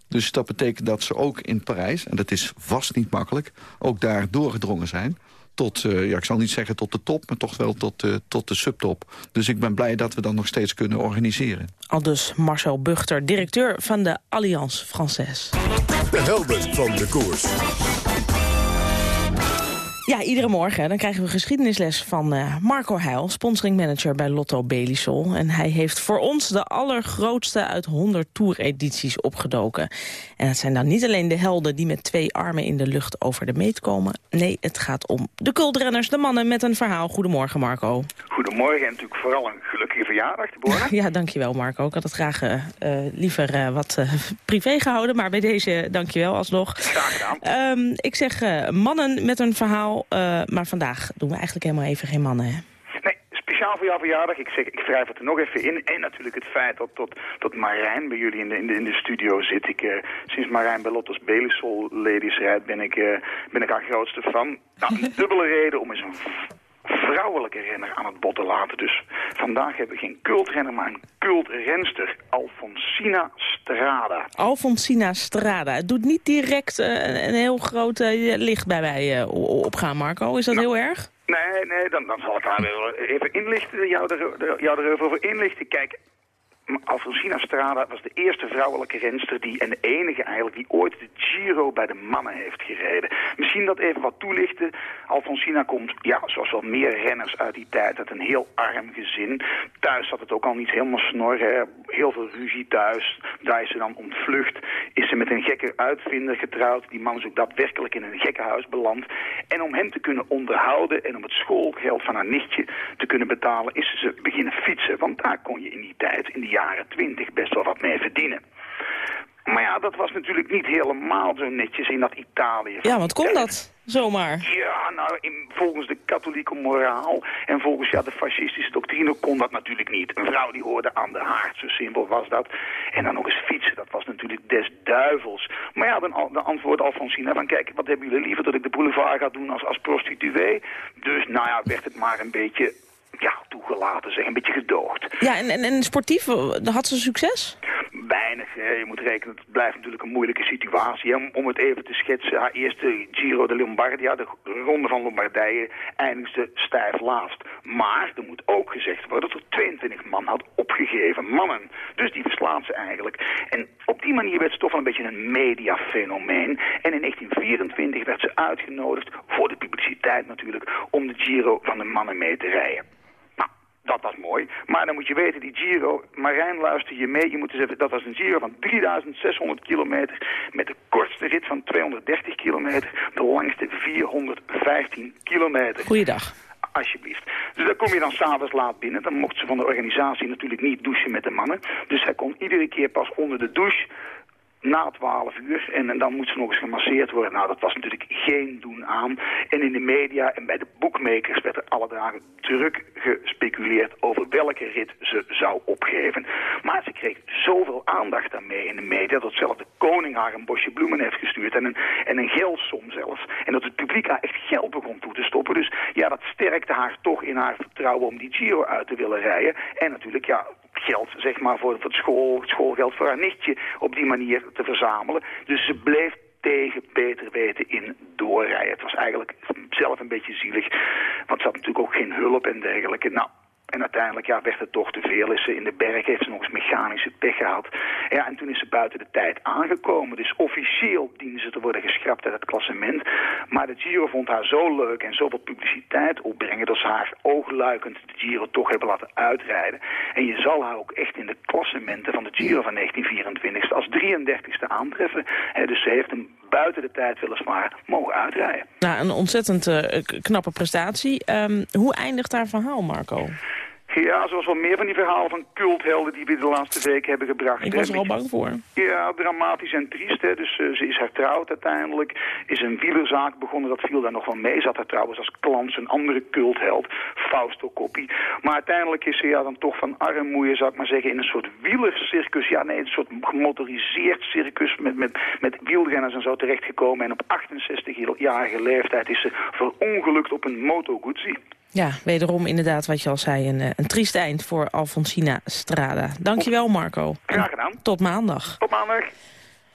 Dus dat betekent dat ze ook in Parijs, en dat is vast niet makkelijk... ook daar doorgedrongen zijn tot, eh, ja, ik zal niet zeggen tot de top... maar toch wel tot, eh, tot de subtop. Dus ik ben blij dat we dat nog steeds kunnen organiseren. Al dus Marcel Buchter, directeur van de Alliance Française. De helden van de koers. Ja, iedere morgen dan krijgen we geschiedenisles van eh, Marco Heil, sponsoringmanager bij Lotto Belisol. En hij heeft voor ons de allergrootste uit 100 toeredities opgedoken. En het zijn dan niet alleen de helden die met twee armen in de lucht over de meet komen. Nee, het gaat om de cultrenners, de mannen met een verhaal. Goedemorgen Marco. Goedemorgen en natuurlijk vooral een gelukkige verjaardag, Deborah. Ja, dankjewel Marco. Ik had het graag eh, eh, liever wat privé gehouden, maar bij deze dankjewel alsnog. Graag gedaan. Ehm, ik zeg mannen met een verhaal, eh, maar vandaag doen we eigenlijk helemaal even geen mannen, hè? Nee, speciaal voor jouw verjaardag. Ik, zeg, ik wrijf het er nog even in. En natuurlijk het feit dat, dat, dat Marijn bij jullie in de, in de, in de studio zit. Ik, eh, sinds Marijn bij Lotto's Belisol Ladies rijdt, ben ik, eh, ben ik haar grootste fan. Nou, een dubbele reden om eens een vrouwelijke renner aan het bod te laten. Dus vandaag hebben we geen cultrenner, maar een cultrenster. Alfonsina Strada. Alfonsina Strada. Het doet niet direct eh, een, heel groot eh, licht bij mij eh, opgaan, Marco. Is dat heel erg? Nee, nee, dan, dan zal ik daar wel even inlichten, jou, er, jou erover over inlichten. Kijk, Alfonsina Strada was de eerste vrouwelijke renster die, en de enige eigenlijk die ooit de Giro bij de mannen heeft gereden. Misschien dat even wat toelichten. Alfonsina komt, ja, zoals wel meer renners uit die tijd, uit een heel arm gezin. Thuis zat het ook al niet helemaal snor, hè. heel veel ruzie thuis. Daar is ze dan ontvlucht. Is ze met een gekke uitvinder getrouwd. Die man is ook daadwerkelijk in een gekkenhuis beland. En om hem te kunnen onderhouden en om het schoolgeld van haar nichtje te kunnen betalen, is ze beginnen fietsen. Want daar kon je in die tijd, in de jaren twintig, best wel wat mee verdienen. Maar ja, dat was natuurlijk niet helemaal zo netjes in dat Italië. Ja, want kon dat zomaar? Ja, nou, in, volgens de katholieke moraal en volgens ja, de fascistische doctrine kon dat natuurlijk niet. Een vrouw die hoorde aan de haard, zo simpel was dat. En dan nog eens fietsen, dat was natuurlijk des duivels. Maar ja, dan, dan antwoordt Alfonsina van, kijk, wat hebben jullie liever dat ik de boulevard ga doen als, als prostituee? Dus nou ja, werd het maar een beetje, ja, toegelaten, zeg, een beetje gedoogd. Ja, en, en, en sportief, eh, had ze succes? Weinig. Hè. Je moet rekenen, het blijft natuurlijk een moeilijke situatie. hè. Om, om het even te schetsen, haar eerste Giro de Lombardia, de ronde van Lombardije, eindigde stijf laatst. Maar er moet ook gezegd worden dat er 22 man had opgegeven. Mannen. Dus die verslaat ze eigenlijk. En op die manier werd ze toch wel een beetje een mediafenomeen. En in 1924 werd ze uitgenodigd, voor de publiciteit natuurlijk, om de Giro van de mannen mee te rijden. Dat was mooi. Maar dan moet je weten, die Giro, Marijn luister je mee. Je moet eens even, dat was een Giro van 3600 kilometer. Met de kortste rit van 230 kilometer. De langste 415 kilometer. Goeiedag. Alsjeblieft. Dus daar kom je dan s'avonds laat binnen. Dan mocht ze van de organisatie natuurlijk niet douchen met de mannen. Dus hij kon iedere keer pas onder de douche na 12 uur. En, dan moet ze nog eens gemasseerd worden. Nou, dat was natuurlijk geen doen aan. En in de media en bij de boekmakers werd er alle dagen druk gespeculeerd over welke rit ze zou opgeven. Maar ze kreeg zoveel aandacht daarmee in de media dat zelfs de koning haar een bosje bloemen heeft gestuurd en een, en een geldsom zelfs. En dat het publiek haar echt geld begon toe te stoppen. Dus ja, dat sterkte haar toch in haar vertrouwen om die Giro uit te willen rijden. En natuurlijk, ja, geld zeg maar, voor, het school, schoolgeld voor haar nichtje op die manier te verzamelen. Dus ze bleef tegen beter weten in doorrijden. Het was eigenlijk zelf een beetje zielig, want ze had natuurlijk ook geen hulp en dergelijke. Nou, en uiteindelijk ja, werd het toch te veel. Is ze in de berg heeft ze nog eens mechanische pech gehad. Ja, en toen is ze buiten de tijd aangekomen. Dus officieel diende ze te worden geschrapt uit het klassement. Maar de Giro vond haar zo leuk en zoveel publiciteit opbrengen... dat ze haar oogluikend de Giro toch hebben laten uitrijden. En je zal haar ook echt in de klassementen van de Giro van 1924 als 33ste aantreffen. dus ze heeft hem buiten de tijd weliswaar mogen uitrijden. Nou, een ontzettend uh, knappe prestatie. Um, hoe eindigt haar verhaal, Marco? Ja, zoals wel meer van die verhalen van culthelden die we de laatste weken hebben gebracht. Ik was er al bang voor. Ja, dramatisch en triest. Hè. Dus uh, ze is hertrouwd uiteindelijk. Is een wielerzaak begonnen, dat viel daar nog wel mee. Zat er trouwens als klant een andere cultheld, Fausto Coppi. Maar uiteindelijk is ze ja dan toch van armoede, zou ik maar zeggen, in een soort wielercircus. Ja, nee, een soort gemotoriseerd circus met, met, met wielrenners en zo terechtgekomen. En op 68-jarige leeftijd is ze verongelukt op een Moto Guzzi. Ja, wederom inderdaad wat je al zei, een, eh, een triest eind voor Alfonsina Strada. Dankjewel Marco. Graag gedaan. Tot maandag. Tot maandag.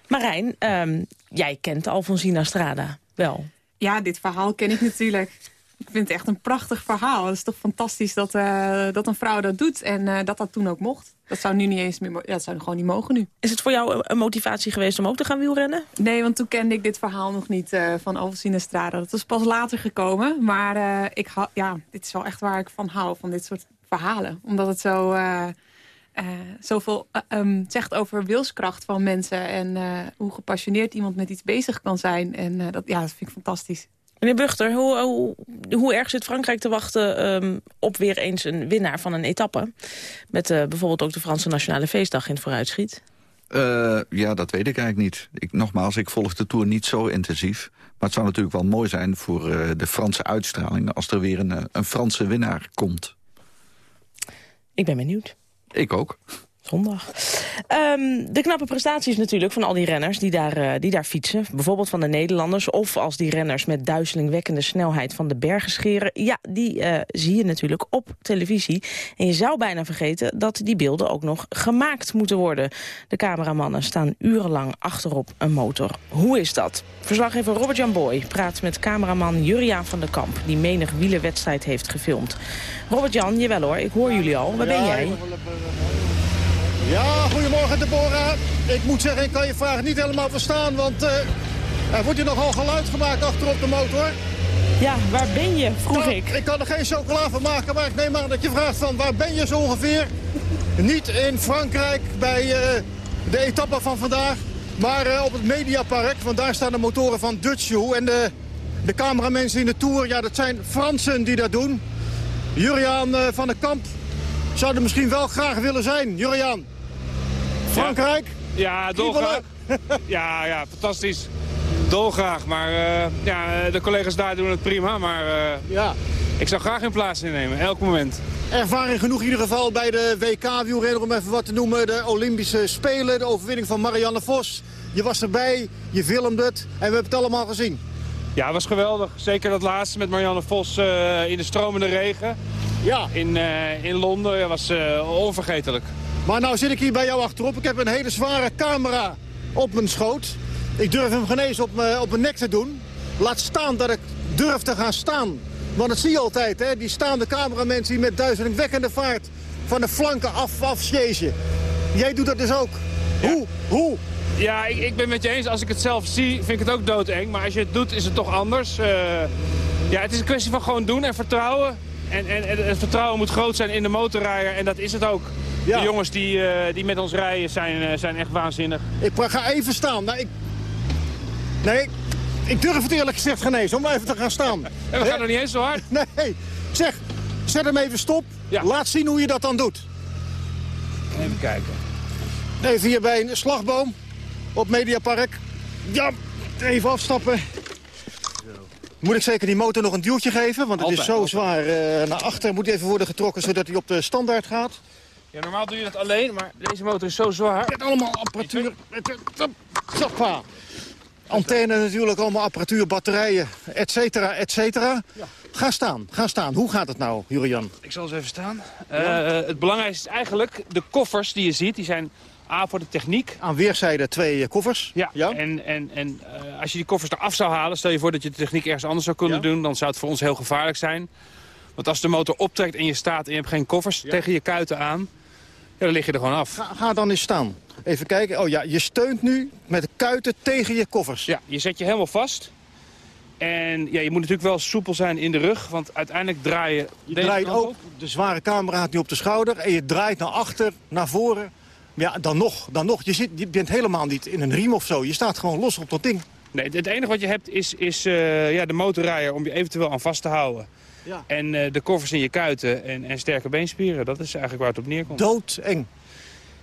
Marijn, um, jij kent Alfonsina Strada wel. Ja, dit verhaal ken ik natuurlijk. Ik vind het echt een prachtig verhaal. Het is toch fantastisch dat, uh, dat een vrouw dat doet en uh, dat dat toen ook mocht. Dat zou nu niet eens meer, ja, dat zou gewoon niet mogen nu. Is het voor jou een motivatie geweest om ook te gaan wielrennen? Nee, want toen kende ik dit verhaal nog niet uh, van Strada. Dat was pas later gekomen. Maar ik ja, dit is wel echt waar ik van hou, van dit soort verhalen. Omdat het zo... Uh, zoveel uh, um, zegt over wilskracht van mensen... en uh, hoe gepassioneerd iemand met iets bezig kan zijn. En dat, ja, dat vind ik fantastisch. Meneer Buchter, hoe, hoe, hoe, erg zit Frankrijk te wachten um, op weer eens een winnaar van een etappe? Met uh, bijvoorbeeld ook de Franse Nationale Feestdag in het vooruitschiet. Uh, ja, dat weet ik eigenlijk niet. Ik, nogmaals, ik volg de Tour niet zo intensief. Maar het zou natuurlijk wel mooi zijn voor uh, de Franse uitstraling... als er weer een, een Franse winnaar komt. Ik ben benieuwd. Ik ook. Zondag. Um, de knappe prestaties natuurlijk van al die renners die daar, uh, die daar fietsen. Bijvoorbeeld van de Nederlanders. Of als die renners met duizelingwekkende snelheid van de bergen scheren. Ja, die uh, zie je natuurlijk op televisie. En je zou bijna vergeten dat die beelden ook nog gemaakt moeten worden. De cameramannen staan urenlang achterop een motor. Hoe is dat? Verslaggever Robert-Jan Boy praat met cameraman Juriaan van der Kamp... die menig wielerwedstrijd heeft gefilmd. Robert-Jan, jawel hoor, ik hoor jullie al. Waar ben jij? Ja, goedemorgen Deborah. Ik moet zeggen, ik kan je vraag niet helemaal verstaan, want uh, er wordt hier nogal geluid gemaakt achterop de motor. Ja, waar ben je, vroeg nou, ik. Ik kan er geen chocola van maken, maar ik neem aan dat je vraagt van waar ben je zo ongeveer? niet in Frankrijk bij uh, de etappe van vandaag, maar uh, op het Mediapark. Want daar staan de motoren van Dutch En de, de cameramensen in de Tour, ja, dat zijn Fransen die dat doen. Juriaan van der Kamp zou er misschien wel graag willen zijn. Juriaan. Frankrijk? Ja, dolgraag. ja, ja, fantastisch. Dolgraag, maar uh, ja, de collega's daar doen het prima. Maar uh, ja. ik zou graag hun plaats innemen, elk moment. Ervaring genoeg in ieder geval bij de WK-wielrenner, om even wat te noemen. De Olympische Spelen, de overwinning van Marianne Vos. Je was erbij, je filmde het en we hebben het allemaal gezien. Ja, het was geweldig. Zeker dat laatste met Marianne Vos uh, in de stromende regen. Ja. In, in Londen dat was onvergetelijk. Maar nou zit ik hier bij jou achterop. Ik heb een hele zware camera op mijn schoot. Ik durf hem genees op, me, op mijn nek te doen. Laat staan dat ik durf te gaan staan. Want dat zie je altijd, hè? die staande cameramensen die met duizelingwekkende vaart van de flanken af, afsjezen. Jij doet dat dus ook. Ja. Hoe? Hoe? Ja, ik, ik ben met je eens. Als ik het zelf zie, vind ik het ook doodeng. Maar als je het doet, is het toch anders. Uh, ja, het is een kwestie van gewoon doen en vertrouwen. En, en, en, het vertrouwen moet groot zijn in de motorrijder. En dat is het ook. Ja. De jongens die, uh, die met ons rijden zijn, uh, zijn echt waanzinnig. Ik ga even staan. Nou, ik... Nee, ik durf het eerlijk gezegd genezen om even te gaan staan. En we gaan nog niet eens zo hard. Nee, zeg, zet hem even stop. Ja. Laat zien hoe je dat dan doet. Even kijken. Even hier bij een slagboom. op Mediapark. Ja, even afstappen. Moet ik zeker die motor nog een duwtje geven? Want het is zo zwaar uh, naar achter. Moet even worden getrokken zodat hij op de standaard gaat. Ja, normaal doe je dat alleen, maar deze motor is zo zwaar. Met allemaal apparatuur. Zappa. Antenne natuurlijk, allemaal apparatuur, batterijen, et cetera, et cetera. Ja. Ga staan, ga staan. Hoe gaat het nou, Jurian? Ik zal eens even staan. Uh, het belangrijkste is eigenlijk de koffers die je ziet. Die zijn A voor de techniek. Aan weerszijden twee eh, koffers. Ja, ja. en, en, en uh, als je die koffers eraf zou halen... stel je voor dat je de techniek ergens anders zou kunnen doen... dan zou het voor ons heel gevaarlijk zijn. Want als de motor optrekt en je staat en je hebt geen koffers tegen je kuiten aan... Ja, dan lig je er gewoon af. Ga, ga, dan eens staan. Even kijken. Oh ja, je steunt nu met de kuiten tegen je koffers. Ja, je zet je helemaal vast. En ja, je moet natuurlijk wel soepel zijn in de rug, want uiteindelijk draai je... Je draait ook, de zware camera gaat nu op de schouder en je draait naar achter, naar voren. Ja, dan nog, dan nog. Je, zit, je bent helemaal niet in een riem of zo. Je staat gewoon los op dat ding. Nee, het enige wat je hebt is, is uh, ja, de motorrijer om je eventueel aan vast te houden. Ja. En uh, de koffers in je kuiten en, en sterke beenspieren. Dat is eigenlijk waar het op neerkomt. Doodeng.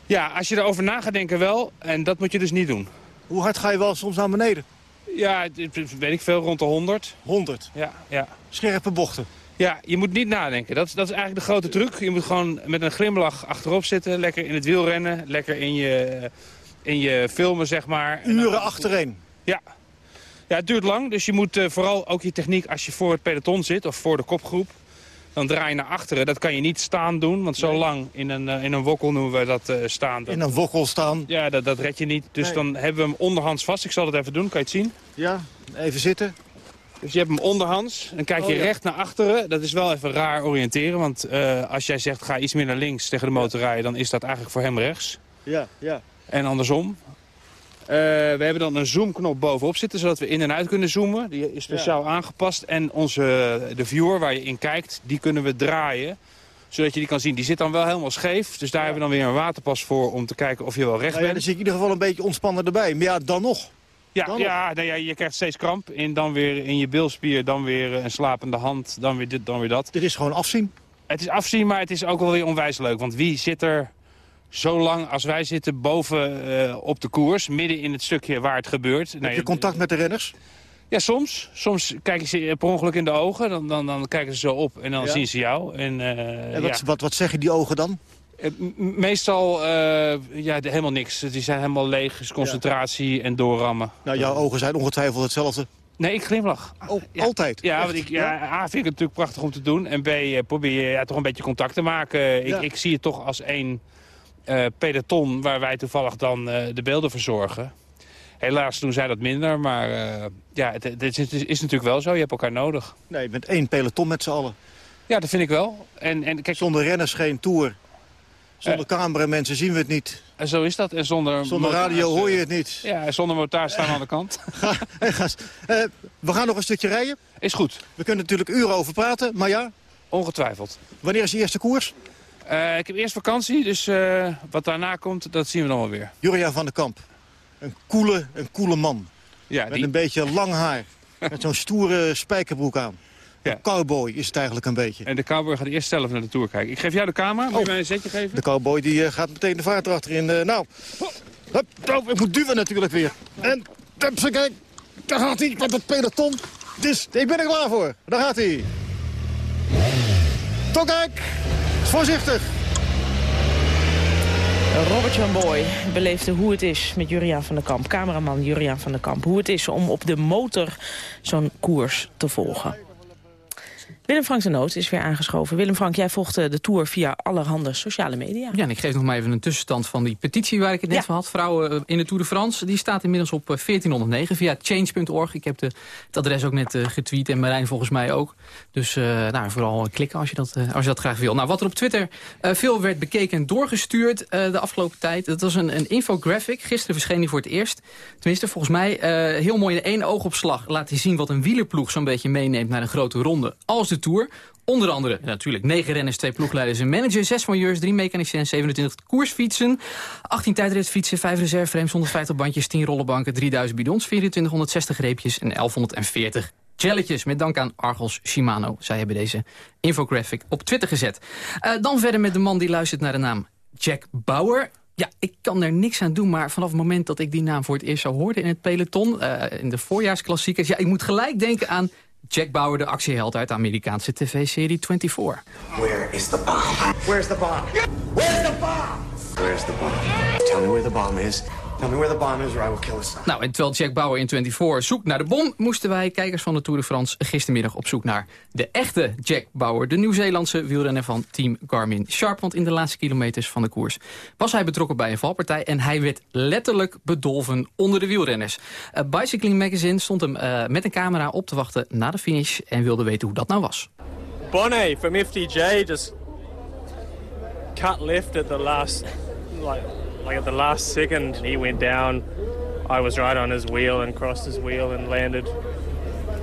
Ja, als je erover na gaat denken wel. En dat moet je dus niet doen. Hoe hard ga je wel soms naar beneden? Ja, weet ik veel, rond de 100. 100? Ja, ja. Scherpe bochten? Ja, je moet niet nadenken. Dat, dat is eigenlijk de grote truc. Je moet gewoon met een glimlach achterop zitten. Lekker in het wiel rennen. Lekker in je, in je filmen, zeg maar. Uren achtereen? Ja. Ja, het duurt lang. Dus je moet uh, vooral ook je techniek als je voor het peloton zit of voor de kopgroep dan draai je naar achteren. Dat kan je niet staan doen, want zo lang in een, uh, in een wokkel noemen we dat uh, staan. In een wokkel staan? Ja, dat, dat red je niet. Dus nee. dan hebben we hem onderhands vast. Ik zal het even doen, kan je het zien? Ja, even zitten. Dus je hebt hem onderhands. Dan kijk je oh, ja. recht naar achteren. Dat is wel even raar oriënteren. Want uh, als jij zegt ga iets meer naar links tegen de motor rijden... dan is dat eigenlijk voor hem rechts. Ja, ja. En andersom. Uh, we hebben dan een zoomknop bovenop zitten, zodat we in en uit kunnen zoomen. Die is speciaal ja. aangepast. En onze, de viewer waar je in kijkt, die kunnen we draaien. Zodat je die kan zien. Die zit dan wel helemaal scheef. Dus daar ja. hebben we dan weer een waterpas voor om te kijken of je wel recht nou ja, bent. Dan zit je in ieder geval een beetje ontspannen erbij. Maar ja, dan nog. Ja, dan ja. Nou ja je krijgt steeds kramp. In, dan weer in je bilspier, dan weer een slapende hand, dan weer dit, dan weer dat. Dit is gewoon afzien? Het is afzien, maar het is ook wel weer onwijs leuk. Want wie zit er zo lang als wij zitten boven uh, op de koers, midden in het stukje waar het gebeurt. Heb je contact met de renners? Ja, soms. Soms kijken ze per ongeluk in de ogen, dan, dan, dan kijken ze zo op en dan ja. zien ze jou. En, uh, en wat, ja. wat, wat zeggen die ogen dan? Meestal uh, ja, helemaal niks. Die zijn helemaal leeg, is concentratie ja. en doorrammen. Nou, jouw ogen zijn ongetwijfeld hetzelfde. Nee, ik glimlach. Oh, ja. altijd? Ja, want ik, ja, A, vind ik het natuurlijk prachtig om te doen. En B, probeer je ja, toch een beetje contact te maken. Ik, ik zie het toch als één uh, peloton waar wij toevallig dan uh, de beelden verzorgen. Helaas doen zij dat minder, maar uh, ja, het, het, is, het, is, natuurlijk wel zo. Je hebt elkaar nodig. Nee, je bent één peloton met z'n allen. Ja, dat vind ik wel. En, en, kijk, zonder renners geen tour. Zonder camera mensen zien we het niet. En zo is dat. En zonder, zonder radio hoor je het niet. Ja, en zonder motaar staan aan de kant. Ga, we gaan nog een stukje rijden. Is goed. We kunnen natuurlijk uren over praten, maar ja. Ongetwijfeld. Wanneer is de eerste koers? Uh, ik heb eerst vakantie, dus uh, wat daarna komt, dat zien we dan wel weer. Juriaan van der Kamp. Een koele, een koele man. Ja, met die... een beetje lang haar. met zo'n stoere spijkerbroek aan. Ja. Een cowboy is het eigenlijk een beetje. En de cowboy gaat eerst zelf naar de tour kijken. Ik geef jou de camera. Moet oh. je mij een zetje geven? De cowboy die, uh, gaat meteen de vaart erachterin. Uh, nou, hup, oh, ik moet duwen natuurlijk weer. En, kijk, daar gaat hij met het peloton. Dus, ik ben er klaar voor. Daar gaat hij. Toch kijk. Voorzichtig. Robert Jan Boy beleefde hoe het is met Juriaan van der Kamp, cameraman Juriaan van der Kamp. Hoe het is om op de motor zo'n koers te volgen. Willem Frank de Noot is weer aangeschoven. Willem Frank, jij volgt de Tour via allerhande sociale media. Ja, en ik geef nog maar even een tussenstand van die petitie waar ik het net ja. van had. Vrouwen in de Tour de France, die staat inmiddels op 1409 via change.org. Ik heb de, het adres ook net getweet en Marijn volgens mij ook. Dus uh, nou, vooral klikken als je, dat, uh, als je dat graag wil. Nou, wat er op Twitter veel werd bekeken en doorgestuurd de afgelopen tijd. Dat was een, een infographic. Gisteren verscheen die voor het eerst. Tenminste, volgens mij heel mooi in één oogopslag laat hij zien wat een wielerploeg zo'n beetje meeneemt naar een grote ronde. Als de Tour. Onder andere natuurlijk 9 renners, 2 ploegleiders en manager, 6 monteurs, 3 mechaniciens, 27 koersfietsen, 18 tijdritfietsen, 5 reserveframes, 150 bandjes, 10 rollenbanken, 3000 bidons, 2460 reepjes en 1140 jelletjes. Met dank aan Argos Shimano. Zij hebben deze infographic op Twitter gezet. Uh, dan verder met de man die luistert naar de naam Jack Bauer. Ja, ik kan er niks aan doen, maar vanaf het moment dat ik die naam voor het eerst zou hoorden in het peloton, eh, in de voorjaarsklassiekers, ja, ik moet gelijk denken aan Jack Bauer, de actieheld uit de Amerikaanse tv-serie 24. Where is the bomb? Where's the bomb? Where's the bomb? Where's the bomb? Tell me where the bomb is. Tell me where the bomb is or I will kill us. Nou, en terwijl Jack Bauer in 24 zoekt naar de bom... moesten wij, kijkers van de Tour de France, gistermiddag op zoek naar de echte Jack Bauer. De Nieuw-Zeelandse wielrenner van team Garmin Sharp. Want in de laatste kilometers van de koers was hij betrokken bij een valpartij... en hij werd letterlijk bedolven onder de wielrenners. Uh, Bicycling Magazine stond hem uh, met een camera op te wachten na de finish... en wilde weten hoe dat nou was. Bonnet from FDJ just cut left at the last... Like, like at the last second he went down I was right on his wheel and crossed his wheel and landed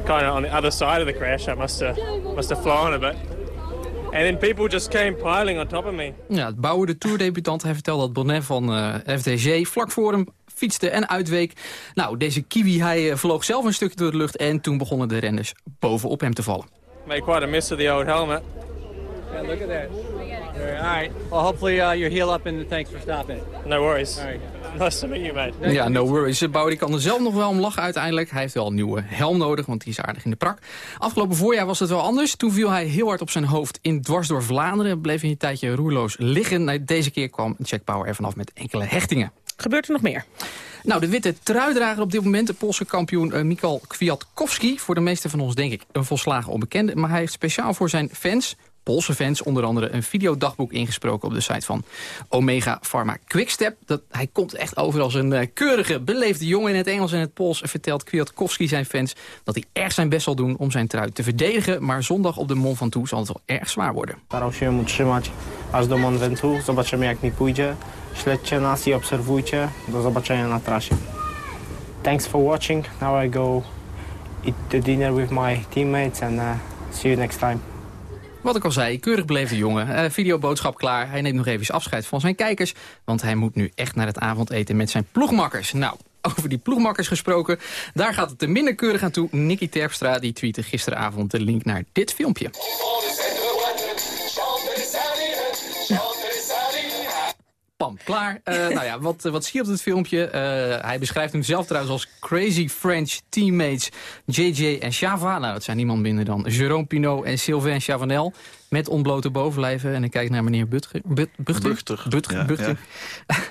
kind of on the other side of the crash I must have must have flown a bit and then people just came piling on top of me Ja, het Bauer de tourdebutant hij vertelde dat Bonnet van uh, FDG vlak voor hem fietste en uitweek. Nou, deze kiwi hij uh, vloog zelf een stukje door de lucht en toen begonnen de renners bovenop hem te vallen. Made quite a mess of the old helmet. Yeah, look at that. All right. Well, hopefully uh, you're heal up and thanks for stopping. No worries. All right. Nice to meet you, mate. Ja, no worries. Bauer kan er zelf nog wel om lachen uiteindelijk. Hij heeft wel een nieuwe helm nodig, want die is aardig in de prak. Afgelopen voorjaar was het wel anders. Toen viel hij heel hard op zijn hoofd in dwars door Vlaanderen. Bleef hij een tijdje roerloos liggen. Nou, deze keer kwam Jack Bauer er vanaf met enkele hechtingen. Gebeurt er nog meer? Nou, de witte truidrager op dit moment, de Poolse kampioen uh, Mikal Kwiatkowski. Voor de meeste van ons denk ik een volslagen onbekende. Maar hij heeft speciaal voor zijn fans, Poolse fans, onder andere een videodagboek ingesproken op de site van Omega Pharma Quickstep. Dat, hij komt echt over als een uh, keurige, beleefde jongen in het Engels en het Pools. Vertelt Kwiatkowski zijn fans dat hij erg zijn best zal doen om zijn trui te verdedigen. Maar zondag op de Mont Ventoux zal het wel erg zwaar worden. Staram się utrzymać aż do Mont Ventoux. Zobaczymy jak mi pójdzie. Śledźcie nas i obserwujcie. Do zobaczenia na trasie. Thanks for watching. Now I go eat the dinner with my teammates and uh, see you next time. Wat ik al zei, keurig beleefde jongen. Uh, videoboodschap klaar. Hij neemt nog even afscheid van zijn kijkers. Want hij moet nu echt naar het avondeten met zijn ploegmakkers. Nou, over die ploegmakkers gesproken. Daar gaat het er minder keurig aan toe. Nicky Terpstra die tweette gisteravond de link naar dit filmpje. Pam, klaar. Uh, nou ja, wat, wat zie je op dit filmpje? Uh, hij beschrijft hem zelf trouwens als crazy French teammates JJ en Chava. Nou, dat zijn niemand minder dan Jérôme Pinot en Sylvain Chavanel. Met ontblote bovenlijven. En ik kijk naar meneer Butger. But, Buchter? Buchter. Buchter. Ja, Buchter.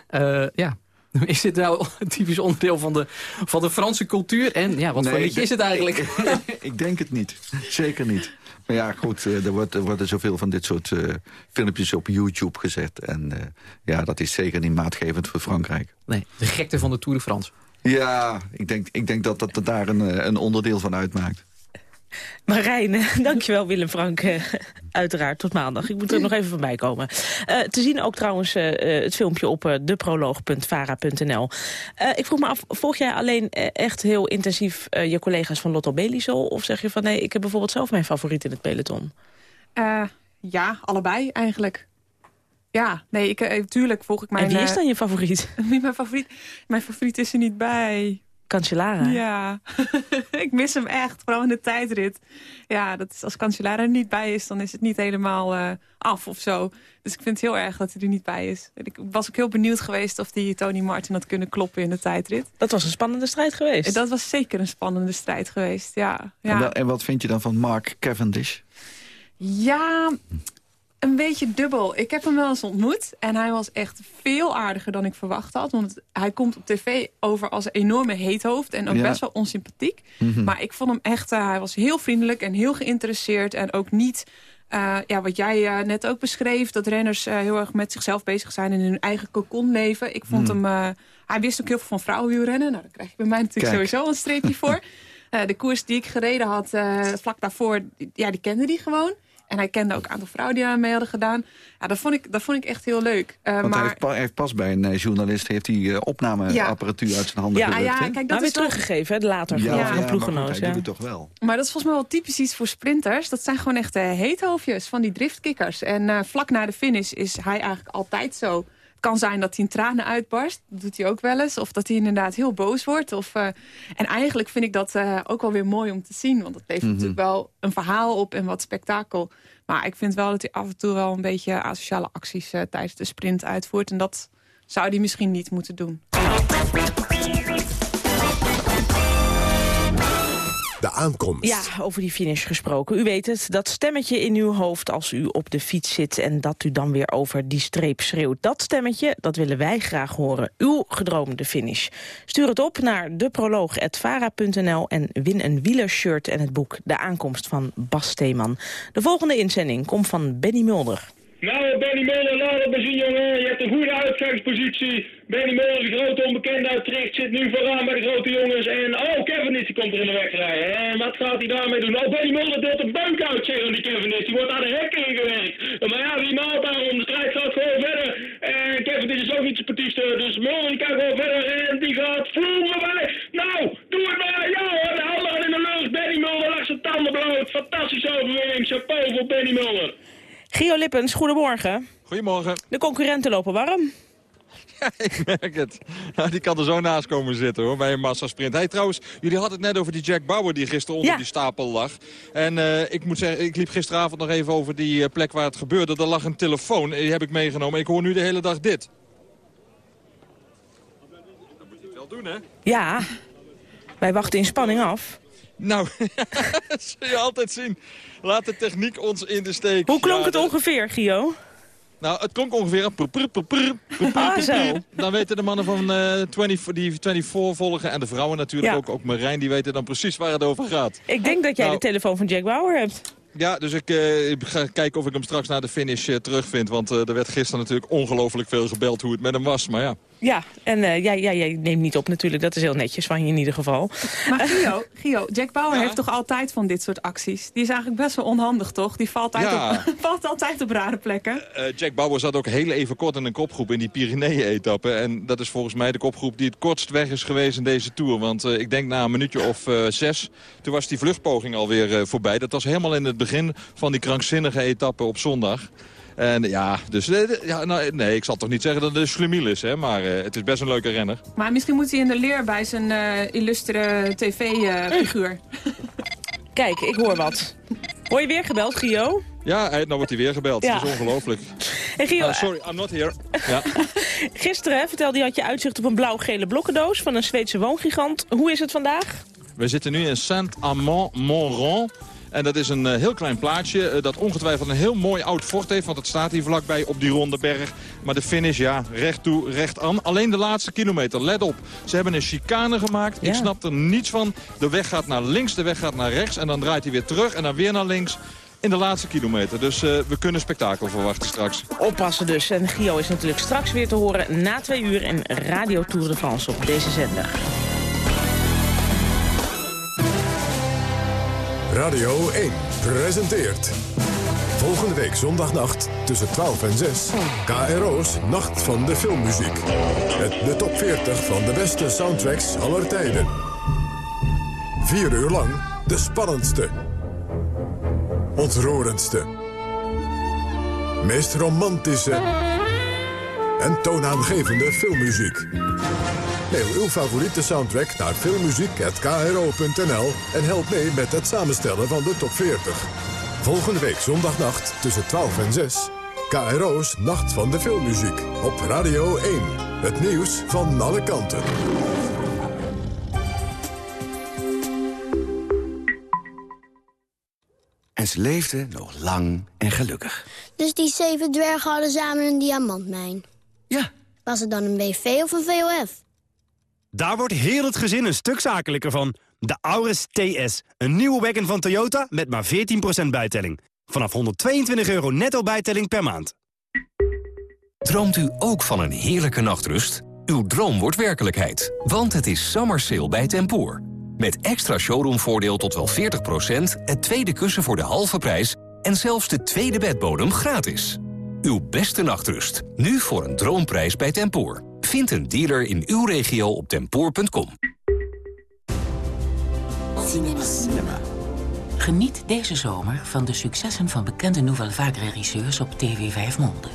Ja. uh, ja. Is dit nou een typisch onderdeel van de, van de Franse cultuur? En ja, wat nee, voor liedje is het eigenlijk? Ik, ik denk het niet. Zeker niet. Maar ja, goed, er, wordt, er worden zoveel van dit soort uh, filmpjes op YouTube gezet. En uh, ja, dat is zeker niet maatgevend voor Frankrijk. Nee, de gekte van de Tour de France. Ja, ik denk, ik denk dat dat daar een, een onderdeel van uitmaakt. Marijn, dankjewel Willem Frank. Uh, uiteraard, tot maandag. Ik moet er nog even voorbij komen. Uh, te zien ook trouwens uh, het filmpje op deproloog.vara.nl. ik vroeg me af, volg jij alleen echt heel intensief je collega's van Lotto Belisol? Of zeg je van nee, ik heb bijvoorbeeld zelf mijn favoriet in het peloton? ja, allebei eigenlijk. Ja, nee, ik, natuurlijk volg ik mijn... En wie is dan je favoriet? Wie mijn favoriet? Mijn favoriet is er niet bij. Cancellara. Ja, ik mis hem echt, vooral in de tijdrit. Ja, dat is, als Cancellara er niet bij is, dan is het niet helemaal uh, af of zo. Dus ik vind het heel erg dat hij er niet bij is. Ik was ook heel benieuwd geweest of die Tony Martin had kunnen kloppen in de tijdrit. Dat was een spannende strijd geweest. Dat was zeker een spannende strijd geweest, ja. ja. En, wel, en wat vind je dan van Mark Cavendish? Ja, een beetje dubbel. Ik heb hem wel eens ontmoet. En hij was echt veel aardiger dan ik verwacht had. Want hij komt op tv over als een enorme heethoofd. En ook ja. best wel onsympathiek. Mm -hmm. Maar ik vond hem echt... Uh, hij was heel vriendelijk en heel geïnteresseerd. En ook niet... Uh, ja, wat jij uh, net ook beschreef, dat renners heel erg met zichzelf bezig zijn en in hun eigen cocon leven. Ik vond mm. hem, hij wist ook heel veel van vrouwenwielrennen. Nou, daar krijg je bij mij natuurlijk Kijk. sowieso een streepje voor. de koers die ik gereden had vlak daarvoor, ja, die kende die gewoon. En hij kende ook een aantal vrouwen die aan mee hadden gedaan. Ja, dat vond ik, dat vond ik echt heel leuk. Uh, Want maar... hij, heeft, hij heeft pas bij een uh, journalist heeft hij, uh, opnameapparatuur ja. uit zijn handen ja, gerukt. Ja, kijk, dat maar is teruggegeven, hè, later ja, ja, ploeggenoot. Hij doet het toch wel. Maar dat is volgens mij wel typisch iets voor sprinters. Dat zijn gewoon echt heethoofdjes van die driftkikkers. En vlak na de finish is hij eigenlijk altijd zo. Het kan zijn dat hij in tranen uitbarst. Dat doet hij ook wel eens. Of dat hij inderdaad heel boos wordt. Of, uh, en eigenlijk vind ik dat uh, ook wel weer mooi om te zien. Want dat levert mm -hmm. natuurlijk wel een verhaal op en wat spektakel. Maar ik vind wel dat hij af en toe wel een beetje asociale acties uh, tijdens de sprint uitvoert. En dat zou die misschien niet moeten doen. Ja, over die finish gesproken. U weet het, dat stemmetje in uw hoofd als u op de fiets zit... en dat u dan weer over die streep schreeuwt. Dat stemmetje, dat willen wij graag horen. Uw gedroomde finish. Stuur het op naar deproloog.vara.nl... en win een wielershirt en het boek De Aankomst van Bas Steeman. De volgende inzending komt van Benny Mulder. Nou, Benny Mulder, laat het maar zien, jongen. Je hebt een goede uitgangspositie. Benny Mulder, de grote onbekende uit zit nu vooraan bij de grote jongens. En, oh, Kevin is, die komt er in de weg rijden. En wat gaat hij daarmee doen? Oh, Benny Mulder deelt een buik uit, zeggen die Kevin is. Die wordt aan de hekken ingewerkt. Maar ja, wie maalt daarom? De strijd gaat gewoon verder. En Kevin is ook niet partieste. Dus Mulder, die kan gewoon verder. En die gaat vloeien bij. Nou, doe het maar. Ja hoor, de handen in de lucht. Benny Mulder lag zijn tanden bloot. Fantastische overwinning. Chapeau voor Benny Mulder. Gio Lippens, goedemorgen. Goedemorgen. De concurrenten lopen warm. Ja, ik merk het. Nou, die kan er zo naast komen zitten hoor, bij een massasprint. Hey, trouwens, jullie hadden het net over die Jack Bauer die gisteren onder die stapel lag. En uh, ik moet zeggen, ik liep gisteravond nog even over die uh, plek waar het gebeurde. Er lag een telefoon, die heb ik meegenomen. Ik hoor nu de hele dag dit. Dat moet je wel doen, hè? Ja, wij wachten in spanning af. Nou, dat zul je altijd zien. Laat de techniek ons in de steek. Hoe klonk Ja, het ongeveer, Gio? Nou, het klonk ongeveer... een prr, prr, prr, prr, prr, prr, Ah, prr, zo. prr. Dan weten de mannen van eh 20, die 24 volgen en de vrouwen natuurlijk Ja. ook. Ook Marijn, die weten dan precies waar het over gaat. Ik denk dat jij Nou, de telefoon van Jack Bauer hebt. Ja, dus ik ik ga kijken of ik hem straks na de finish eh, terugvind. Want er werd gisteren natuurlijk ongelooflijk veel gebeld hoe het met hem was. Maar ja, Ja, en eh, jij, jij, jij neemt niet op natuurlijk. Dat is heel netjes van je in ieder geval. Maar Gio, Gio Jack Bauer heeft toch altijd van dit soort acties? Die is eigenlijk best wel onhandig, toch? Die valt Ja. op, valt altijd op rare plekken. Eh, Jack Bauer zat ook heel even kort in een kopgroep in die Pyreneeën-etappe. En dat is volgens mij de kopgroep die het kortst weg is geweest in deze Tour. Want eh, ik denk na een minuutje of eh, zes, toen was die vluchtpoging alweer eh, voorbij. Dat was helemaal in het begin van die krankzinnige etappe op zondag. En ja, dus eh, ja, nou, nee, ik zal toch niet zeggen dat het een slemiel is, hè, maar eh, het is best een leuke renner. Maar misschien moet hij in de leer bij zijn eh, illustere tv-figuur. Kijk, ik hoor wat. Hoor je weer gebeld, Gio? Ja, hij- nou wordt hij weer gebeld. Ja. Dat is ongelooflijk. Gio, Nou, sorry, I'm not here. Ja. gisteren hè, vertelde je had je uitzicht op een blauw-gele blokkendoos van een Zweedse woongigant. Hoe is het vandaag? We zitten nu in Saint-Amand-Montrond. En dat is een eh, heel klein plaatsje eh, dat ongetwijfeld een heel mooi oud fort heeft. Want het staat hier vlakbij op die ronde berg. Maar de finish, ja, recht toe, recht aan. Alleen de laatste kilometer, let op. Ze hebben een chicane gemaakt. Ik snap er niets van. De weg gaat naar links, de weg gaat naar rechts. En dan draait hij weer terug en dan weer naar links. In de laatste kilometer. Dus eh, we kunnen spektakel verwachten straks. Oppassen dus. En Gio is natuurlijk straks weer te horen na twee uur in Radio Tour de France op deze zender. Radio 1 presenteert. Volgende week zondagnacht tussen 12 en 6. KRO's Nacht van de Filmmuziek. Met de top 40 van de beste soundtracks aller tijden. Vier uur lang de spannendste. Ontroerendste. Meest romantische. En toonaangevende filmmuziek. Mail uw favoriete soundtrack naar filmmuziek.kro.nl en help mee met het samenstellen van de top 40. Volgende week zondagnacht tussen 12 en 6. KRO's Nacht van de Filmmuziek op Radio 1. Het nieuws van alle kanten. En ze leefden nog lang en gelukkig. Dus die zeven dwergen hadden samen een diamantmijn? Ja. Was het dan een BV of een VOF? Daar wordt heel het gezin een stuk zakelijker van. De Auris TS, een nieuwe wagon van Toyota met maar 14% bijtelling. Vanaf 122 euro netto bijtelling per maand. Droomt u ook van een heerlijke nachtrust? Uw droom wordt werkelijkheid, want het is summer sale bij Tempoor. Met extra showroomvoordeel tot wel 40%, het tweede kussen voor de halve prijs... en zelfs de tweede bedbodem gratis. Uw beste nachtrust, nu voor een droomprijs bij Tempoor. Vind een dealer in uw regio op tempoor.com. Cinema. Geniet deze zomer van de successen van bekende Nouvelle Vague regisseurs op TV 5 Monde.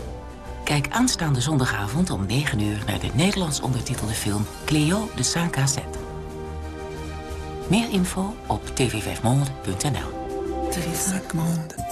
Kijk aanstaande zondagavond om 9 uur naar de Nederlands ondertitelde film Cléo de Saint-Cassette. Meer info op tv5monde.nl. TV 5 Monde.